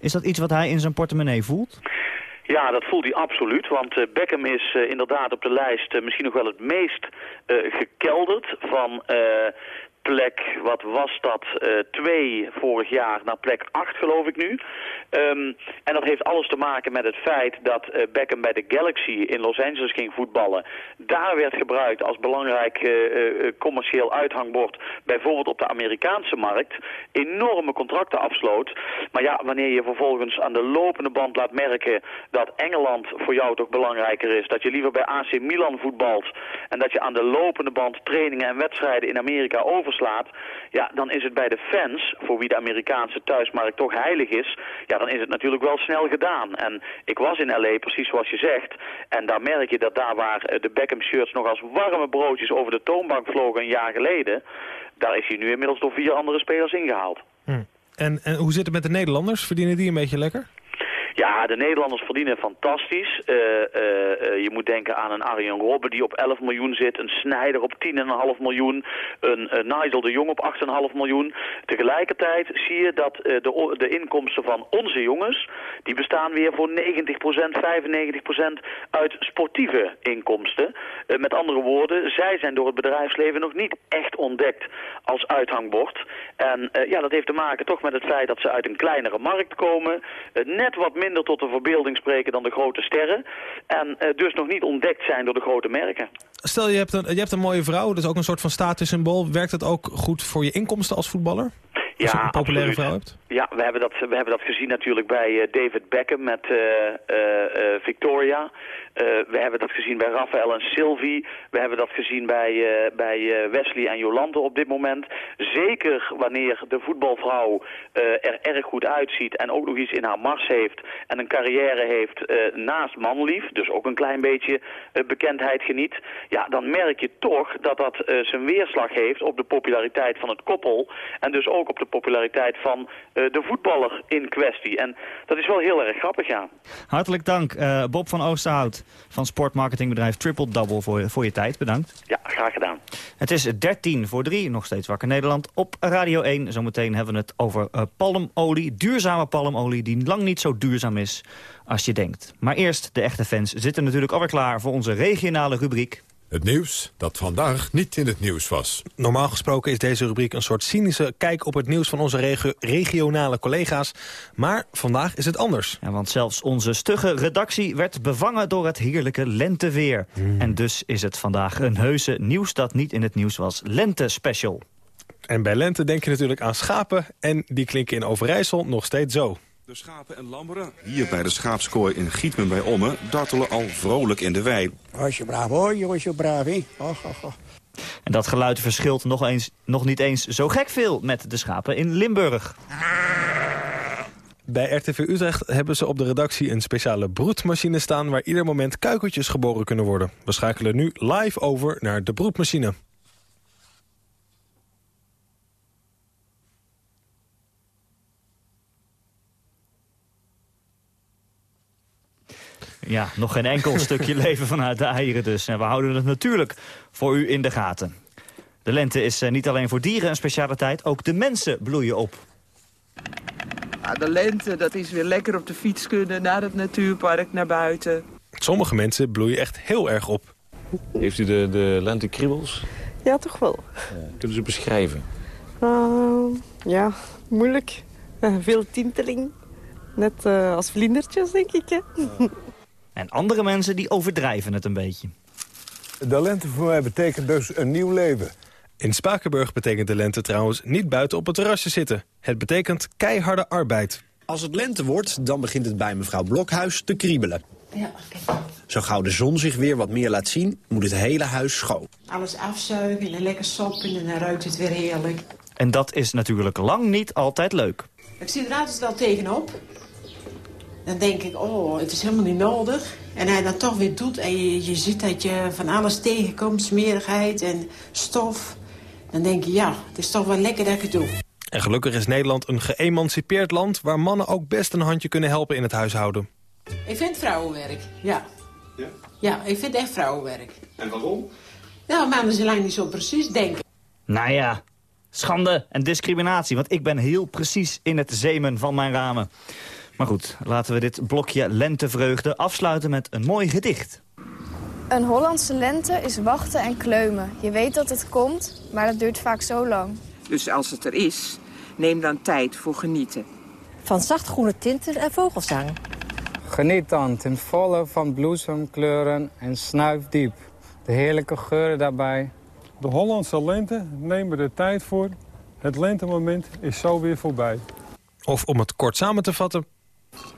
is dat iets wat hij in zijn portemonnee voelt? Ja, dat voelt hij absoluut, want uh, Beckham is uh, inderdaad op de lijst uh, misschien nog wel het meest gekelderd van plek, wat was dat, uh, twee vorig jaar naar plek acht geloof ik nu. Um, en dat heeft alles te maken met het feit dat uh, Beckham bij de Galaxy in Los Angeles ging voetballen. Daar werd gebruikt als belangrijk uh, commercieel uithangbord, bijvoorbeeld op de Amerikaanse markt, enorme contracten afsloot. Maar ja, wanneer je vervolgens aan de lopende band laat merken dat Engeland voor jou toch belangrijker is, dat je liever bij AC Milan voetbalt en dat je aan de lopende band trainingen en wedstrijden in Amerika over overslaat... ja, dan is het bij de fans, voor wie de Amerikaanse thuismarkt toch heilig is... ja, dan is het natuurlijk wel snel gedaan. En ik was in L.A., precies zoals je zegt... en daar merk je dat daar waar de Beckham-shirts nog als warme broodjes over de toonbank vlogen een jaar geleden... daar is hij nu inmiddels door vier andere spelers ingehaald. Hm. En, en hoe zit het met de Nederlanders? Verdienen die een beetje lekker? Ja, de Nederlanders verdienen fantastisch. Uh, uh, uh, je moet denken aan een Arjen Robben die op 11 miljoen zit. Een Snijder op 10,5 miljoen. Een Nigel de Jong op 8,5 miljoen. Tegelijkertijd zie je dat de, de inkomsten van onze jongens... die bestaan weer voor 90%, 95% uit sportieve inkomsten. met andere woorden, zij zijn door het bedrijfsleven nog niet echt ontdekt als uithangbord. En ja, dat heeft te maken toch met het feit dat ze uit een kleinere markt komen. net wat minder tot de verbeelding spreken dan de grote sterren. En uh, dus nog niet ontdekt zijn door de grote merken. Stel, je hebt, een, je hebt een mooie vrouw, dat is ook een soort van statussymbool. Werkt het ook goed voor je inkomsten als voetballer? Ja, een populaire absoluut. vrouw hebt? Ja, we hebben dat, we hebben dat gezien natuurlijk bij uh, David Beckham met uh, uh, Victoria. we hebben dat gezien bij Rafael en Sylvie. We hebben dat gezien bij, bij Wesley en Jolante op dit moment. Zeker wanneer de voetbalvrouw er erg goed uitziet en ook nog iets in haar mars heeft en een carrière heeft naast manlief, dus ook een klein beetje bekendheid geniet, ja, dan merk je toch dat dat zijn weerslag heeft op de populariteit van het koppel en dus ook op de populariteit van de voetballer in kwestie. En dat is wel heel erg grappig, ja. Hartelijk dank, uh, Bob van Oosterhout van sportmarketingbedrijf Triple Double voor, je, voor je tijd. Bedankt. Ja, graag gedaan. Het is 13 voor 3, nog steeds Wakker Nederland, op Radio 1. Zometeen hebben we het over uh, palmolie, duurzame palmolie... die lang niet zo duurzaam is als je denkt. Maar eerst, de echte fans zitten natuurlijk alweer klaar... voor onze regionale rubriek het nieuws dat vandaag niet in het nieuws was. Normaal gesproken is deze rubriek een soort cynische kijk op het nieuws van onze regio regionale collega's. Maar vandaag is het anders. Ja, want zelfs onze stugge redactie werd bevangen door het heerlijke lenteweer. Mm. En dus is het vandaag een heuse nieuws dat niet in het nieuws was. Lente special. En bij lente denk je natuurlijk aan schapen en die klinken in Overijssel nog steeds zo. De schapen en lammeren, hier bij de schaapskooi in Gietmen bij Ommen, dartelen al vrolijk in de wei. Was je braaf hoor, je was je braaf, hè? Och, och, och. En dat geluid verschilt nog, eens, nog niet eens zo gek veel met de schapen in Limburg. Bij RTV Utrecht hebben ze op de redactie een speciale broedmachine staan... waar ieder moment kuikentjes geboren kunnen worden. We schakelen nu live over naar de broedmachine. Ja, nog geen enkel stukje leven vanuit de eieren dus. En we houden het natuurlijk voor u in de gaten. De lente is uh, niet alleen voor dieren een speciale tijd, ook de mensen bloeien op. Ja, de lente, dat is weer lekker op de fiets kunnen, naar het natuurpark, naar buiten. Sommige mensen bloeien echt heel erg op. Heeft u de, de lentekriebels? Ja, toch wel. Ja. Kunnen ze beschrijven? Uh, ja, moeilijk. Uh, veel tinteling. Net uh, als vlindertjes, denk ik. Hè? En andere mensen die overdrijven het een beetje. De lente voor mij betekent dus een nieuw leven. In Spakenburg betekent de lente trouwens niet buiten op het terrasje zitten. Het betekent keiharde arbeid. Als het lente wordt, dan begint het bij mevrouw Blokhuis te kriebelen. Ja, kijk. Zo gauw de zon zich weer wat meer laat zien, moet het hele huis schoon. Alles afzuigen en lekker soppen en dan ruikt het weer heerlijk. En dat is natuurlijk lang niet altijd leuk. Ik zie er altijd wel tegenop. Dan denk ik, oh, het is helemaal niet nodig. En hij dat toch weer doet en je, je ziet dat je van alles tegenkomt, smerigheid en stof. Dan denk je, ja, het is toch wel lekker dat ik het doe. En gelukkig is Nederland een geëmancipeerd land... waar mannen ook best een handje kunnen helpen in het huishouden. Ik vind vrouwenwerk, ja. Ja? Ja, ik vind echt vrouwenwerk. En waarom? Nou, mannen zijn lang niet zo precies denken. Nou ja, schande en discriminatie, want ik ben heel precies in het zemen van mijn ramen. Maar goed, laten we dit blokje lentevreugde afsluiten met een mooi gedicht. Een Hollandse lente is wachten en kleumen. Je weet dat het komt, maar dat duurt vaak zo lang. Dus als het er is, neem dan tijd voor genieten. Van zachtgroene tinten en vogelsang. Geniet dan ten volle van bloesemkleuren en snuif diep. De heerlijke geuren daarbij. De Hollandse lente, neem er de tijd voor. Het lentemoment is zo weer voorbij. Of om het kort samen te vatten...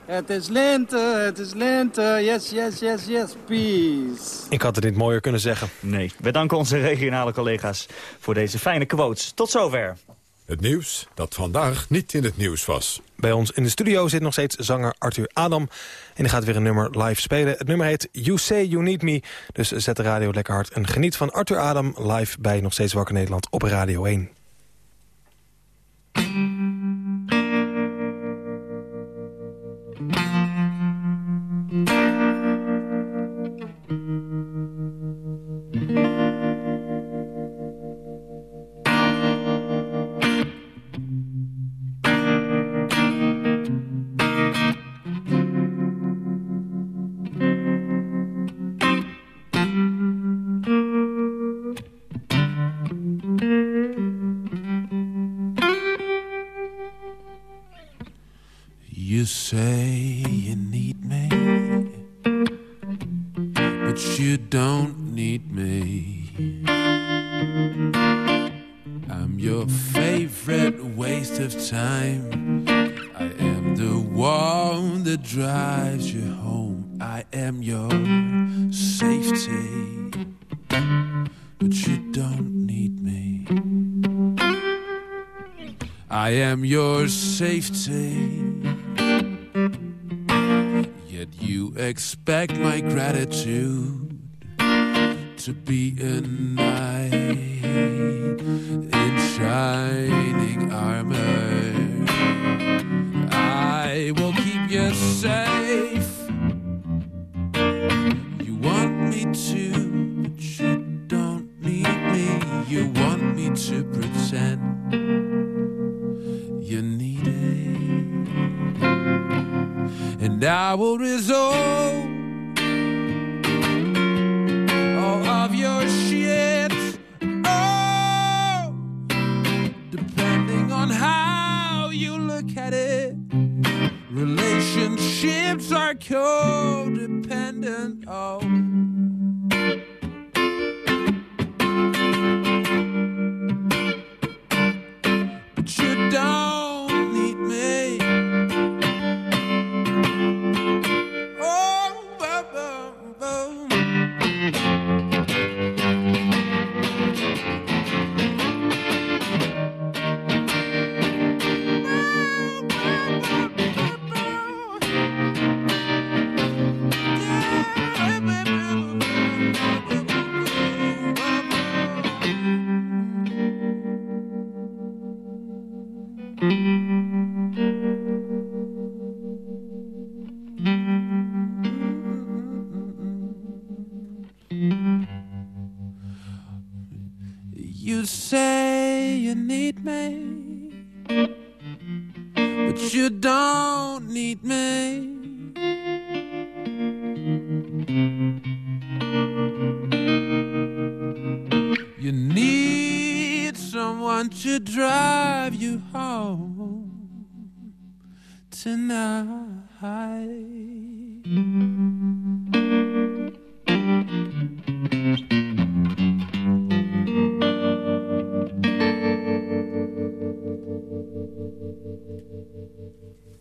Het is lente, het is lente. Yes, yes, yes, yes, peace. Ik had het niet mooier kunnen zeggen. Nee, we danken onze regionale collega's voor deze fijne quotes. Tot zover. Het nieuws dat vandaag niet in het nieuws was. Bij ons in de studio zit nog steeds zanger Arthur Adam. En die gaat weer een nummer live spelen. Het nummer heet You Say You Need Me. Dus zet de radio lekker hard en geniet van Arthur Adam live bij Nog Steeds Wakker Nederland op Radio 1. back my gratitude to being nice.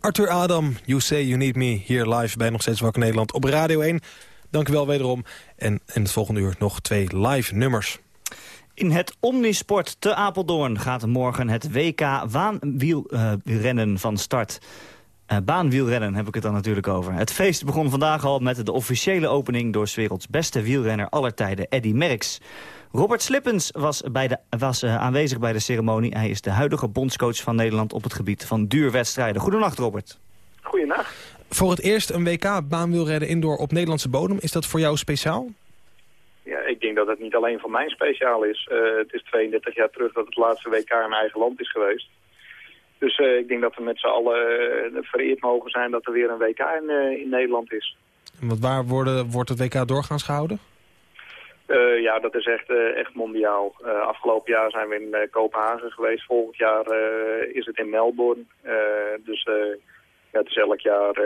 Arthur Adam, You Say You Need Me, hier live bij Nog Steeds Wakker Nederland op Radio 1. Dank u wel wederom. En in het volgende uur nog twee live nummers. In het Omnisport te Apeldoorn gaat morgen het WK waanwielrennen van start. Eh, baanwielrennen heb ik het dan natuurlijk over. Het feest begon vandaag al met de officiële opening... door 's werelds beste wielrenner aller tijden, Eddy Merckx. Robert Slippens was, bij de, was eh, aanwezig bij de ceremonie. Hij is de huidige bondscoach van Nederland op het gebied van duurwedstrijden. Goedenacht, Robert. Goedenacht. Voor het eerst een WK baanwielrennen indoor op Nederlandse bodem. Is dat voor jou speciaal? Ja, ik denk dat het niet alleen voor mij speciaal is. Eh, het is 32 jaar terug dat het laatste WK in eigen land is geweest. Dus eh, ik denk dat we met z'n allen vereerd mogen zijn dat er weer een WK in, eh, in Nederland is. En wat waar worden, wordt het WK doorgaans gehouden? Eh, ja, dat is echt, eh, echt mondiaal. Eh, afgelopen jaar zijn we in Kopenhagen geweest. Volgend jaar is het in Melbourne. Dus ja, het is elk jaar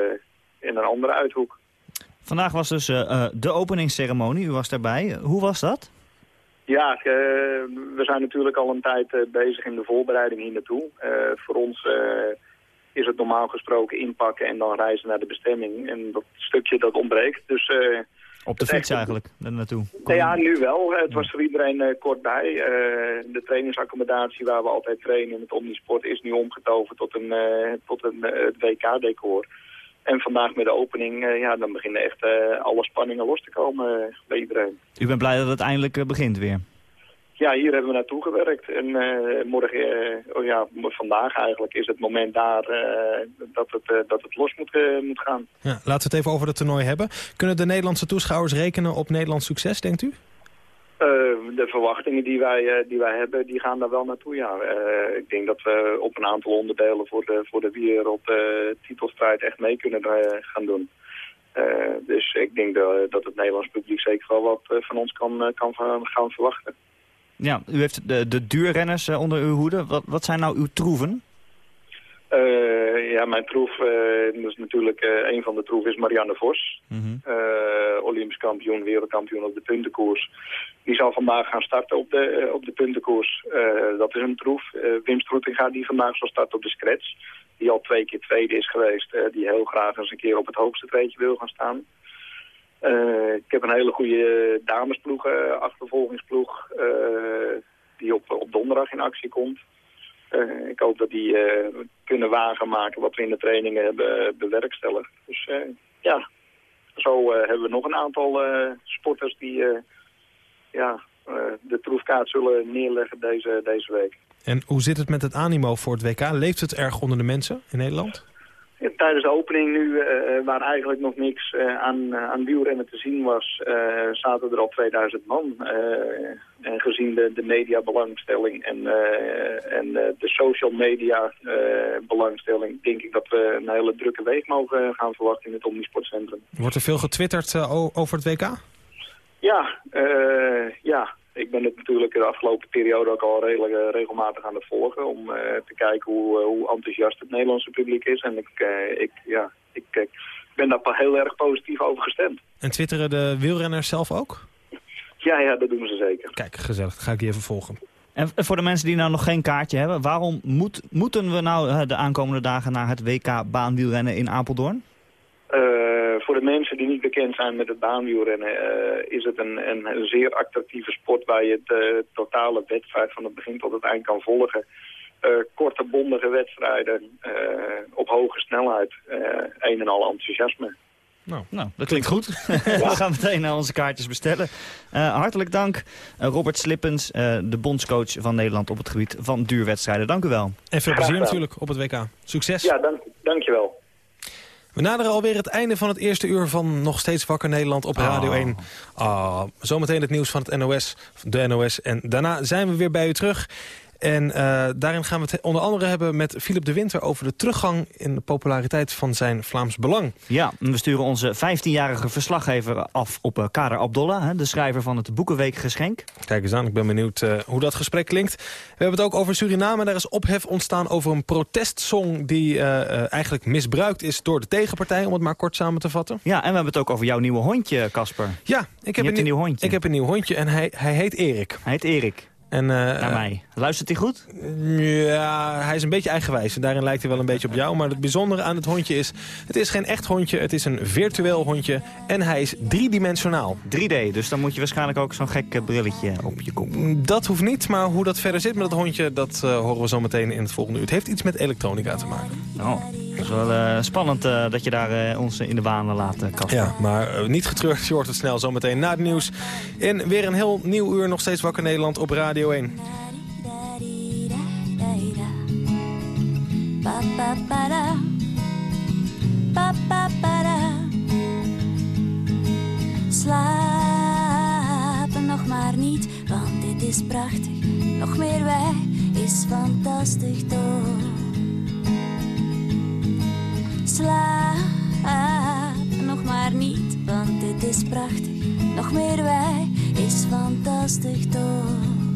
in een andere uithoek. Vandaag was dus de openingsceremonie. U was daarbij. Hoe was dat? Ja, we zijn natuurlijk al een tijd bezig in de voorbereiding hier naartoe. Voor ons is het normaal gesproken inpakken en dan reizen naar de bestemming. En dat stukje dat ontbreekt. Dus, Op de fiets eigenlijk, daar naartoe? Nou ja, nu wel. Het was voor iedereen uh, kort bij. Uh, de trainingsaccommodatie waar we altijd trainen in het Omnisport is nu omgetoverd tot een, tot een WK-decor. En vandaag met de opening, ja, dan beginnen echt alle spanningen los te komen bij iedereen. U bent blij dat het eindelijk begint weer? Ja, hier hebben we naartoe gewerkt. En uh, morgen, uh, oh ja, vandaag eigenlijk is het moment daar uh, dat, het, dat het los moet, moet gaan. Ja, laten we het even over het toernooi hebben. Kunnen de Nederlandse toeschouwers rekenen op Nederlands succes, denkt u? de verwachtingen die wij, die wij hebben, die gaan daar wel naartoe, ja. ik denk dat we op een aantal onderdelen voor de, voor de wereld titelstrijd echt mee kunnen gaan doen. dus ik denk dat, dat het Nederlands publiek zeker wel wat van ons kan, kan gaan verwachten. Ja, u heeft de, de duurrenners uh, onder uw hoede. Wat, wat zijn nou uw troeven? Uh, ja, mijn troef, uh, is natuurlijk een van de troeven is Marianne Vos. Mm -hmm. Olympisch kampioen, wereldkampioen op de puntenkoers. Die zal vandaag gaan starten op de, op de puntenkoers. dat is een troef. Wim Stroetinga die vandaag zal starten op de scratch. Die al twee keer tweede is geweest. die heel graag eens een keer op het hoogste treedje wil gaan staan. Uh, ik heb een hele goede damesploeg, uh, achtervolgingsploeg, uh, die op, op donderdag in actie komt. ik hoop dat die kunnen wagen maken wat we in de trainingen hebben bewerkstelligd. Dus ja, zo hebben we nog een aantal sporters die ja, de troefkaart zullen neerleggen deze, deze week. En hoe zit het met het animo voor het WK? Leeft het erg onder de mensen in Nederland? Tijdens de opening nu, uh, waar eigenlijk nog niks uh, aan, aan wielrennen te zien was, zaten er al 2000 man. en gezien de, de mediabelangstelling en, en de social media belangstelling, denk ik dat we een hele drukke week mogen gaan verwachten in het Omnisportcentrum. Wordt er veel getwitterd over het WK? Ja, ja, ik ben het natuurlijk de afgelopen periode ook al redelijk, uh, regelmatig aan het volgen... om uh, te kijken hoe, uh, hoe enthousiast het Nederlandse publiek is. En ik, ik, ja, ik, ik ben daar heel erg positief over gestemd. En twitteren de wielrenners zelf ook? Ja, ja, dat doen ze zeker. Kijk, gezellig. ga ik die even volgen. En voor de mensen die nou nog geen kaartje hebben... waarom moet, moeten we nou de aankomende dagen naar het WK baanwielrennen in Apeldoorn? Voor de mensen die niet bekend zijn met het baanwielrennen... Uh, is het een, een, zeer attractieve sport waar je de totale wedstrijd van het begin tot het eind kan volgen. Uh, korte, bondige wedstrijden uh, op hoge snelheid. een en al enthousiasme. Nou, nou, dat klinkt goed. We gaan meteen naar onze kaartjes bestellen. hartelijk dank, Robert Slippens, de bondscoach van Nederland op het gebied van duurwedstrijden. Dank u wel. En veel plezier natuurlijk op het WK. Succes. Ja, dank, dank je wel. We naderen alweer het einde van het eerste uur van Nog Steeds Wakker Nederland op Radio 1. Oh, zometeen het nieuws van het NOS, de NOS. En daarna zijn we weer bij u terug. En uh, daarin gaan we het onder andere hebben met Philip de Winter... over de teruggang in de populariteit van zijn Vlaams Belang. Ja, we sturen onze 15-jarige verslaggever af op uh, Kader Abdollah... de schrijver van het Boekenweek Geschenk. Kijk eens aan, ik ben benieuwd uh, hoe dat gesprek klinkt. We hebben het ook over Suriname. Daar is ophef ontstaan over een protestsong... die eigenlijk misbruikt is door de tegenpartij, om het maar kort samen te vatten. Ja, en we hebben het ook over jouw nieuwe hondje, Casper. Ja, ik heb een, een nieuw hondje. Ik heb een nieuw hondje en hij, hij heet Erik. Hij heet Erik. En, uh, Naar mij. Luistert hij goed? Ja, hij is een beetje eigenwijs. En daarin lijkt hij wel een beetje op jou. Maar het bijzondere aan het hondje is... het is geen echt hondje, het is een virtueel hondje. En hij is driedimensionaal. 3D, dus dan moet je waarschijnlijk ook zo'n gek brilletje op je kop. Dat hoeft niet, maar hoe dat verder zit met het hondje... dat uh, horen we zo meteen in het volgende uur. Het heeft iets met elektronica te maken. Oh, dat is wel uh, spannend uh, dat je daar ons in de banen laat, Kasper. Ja, maar niet getreurd, je hoort het snel zometeen na het nieuws. In weer een heel nieuw uur nog steeds Wakker Nederland op Radio 1. Pa, para. Slapen nog maar niet, want dit is prachtig. Nog meer wij is fantastisch toch. Slapen nog maar niet, want dit is prachtig. Nog meer wij is fantastisch toch.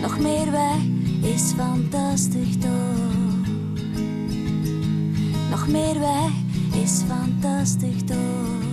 Nog meer wij is fantastisch toch. Nog meer wij is fantastisch toch.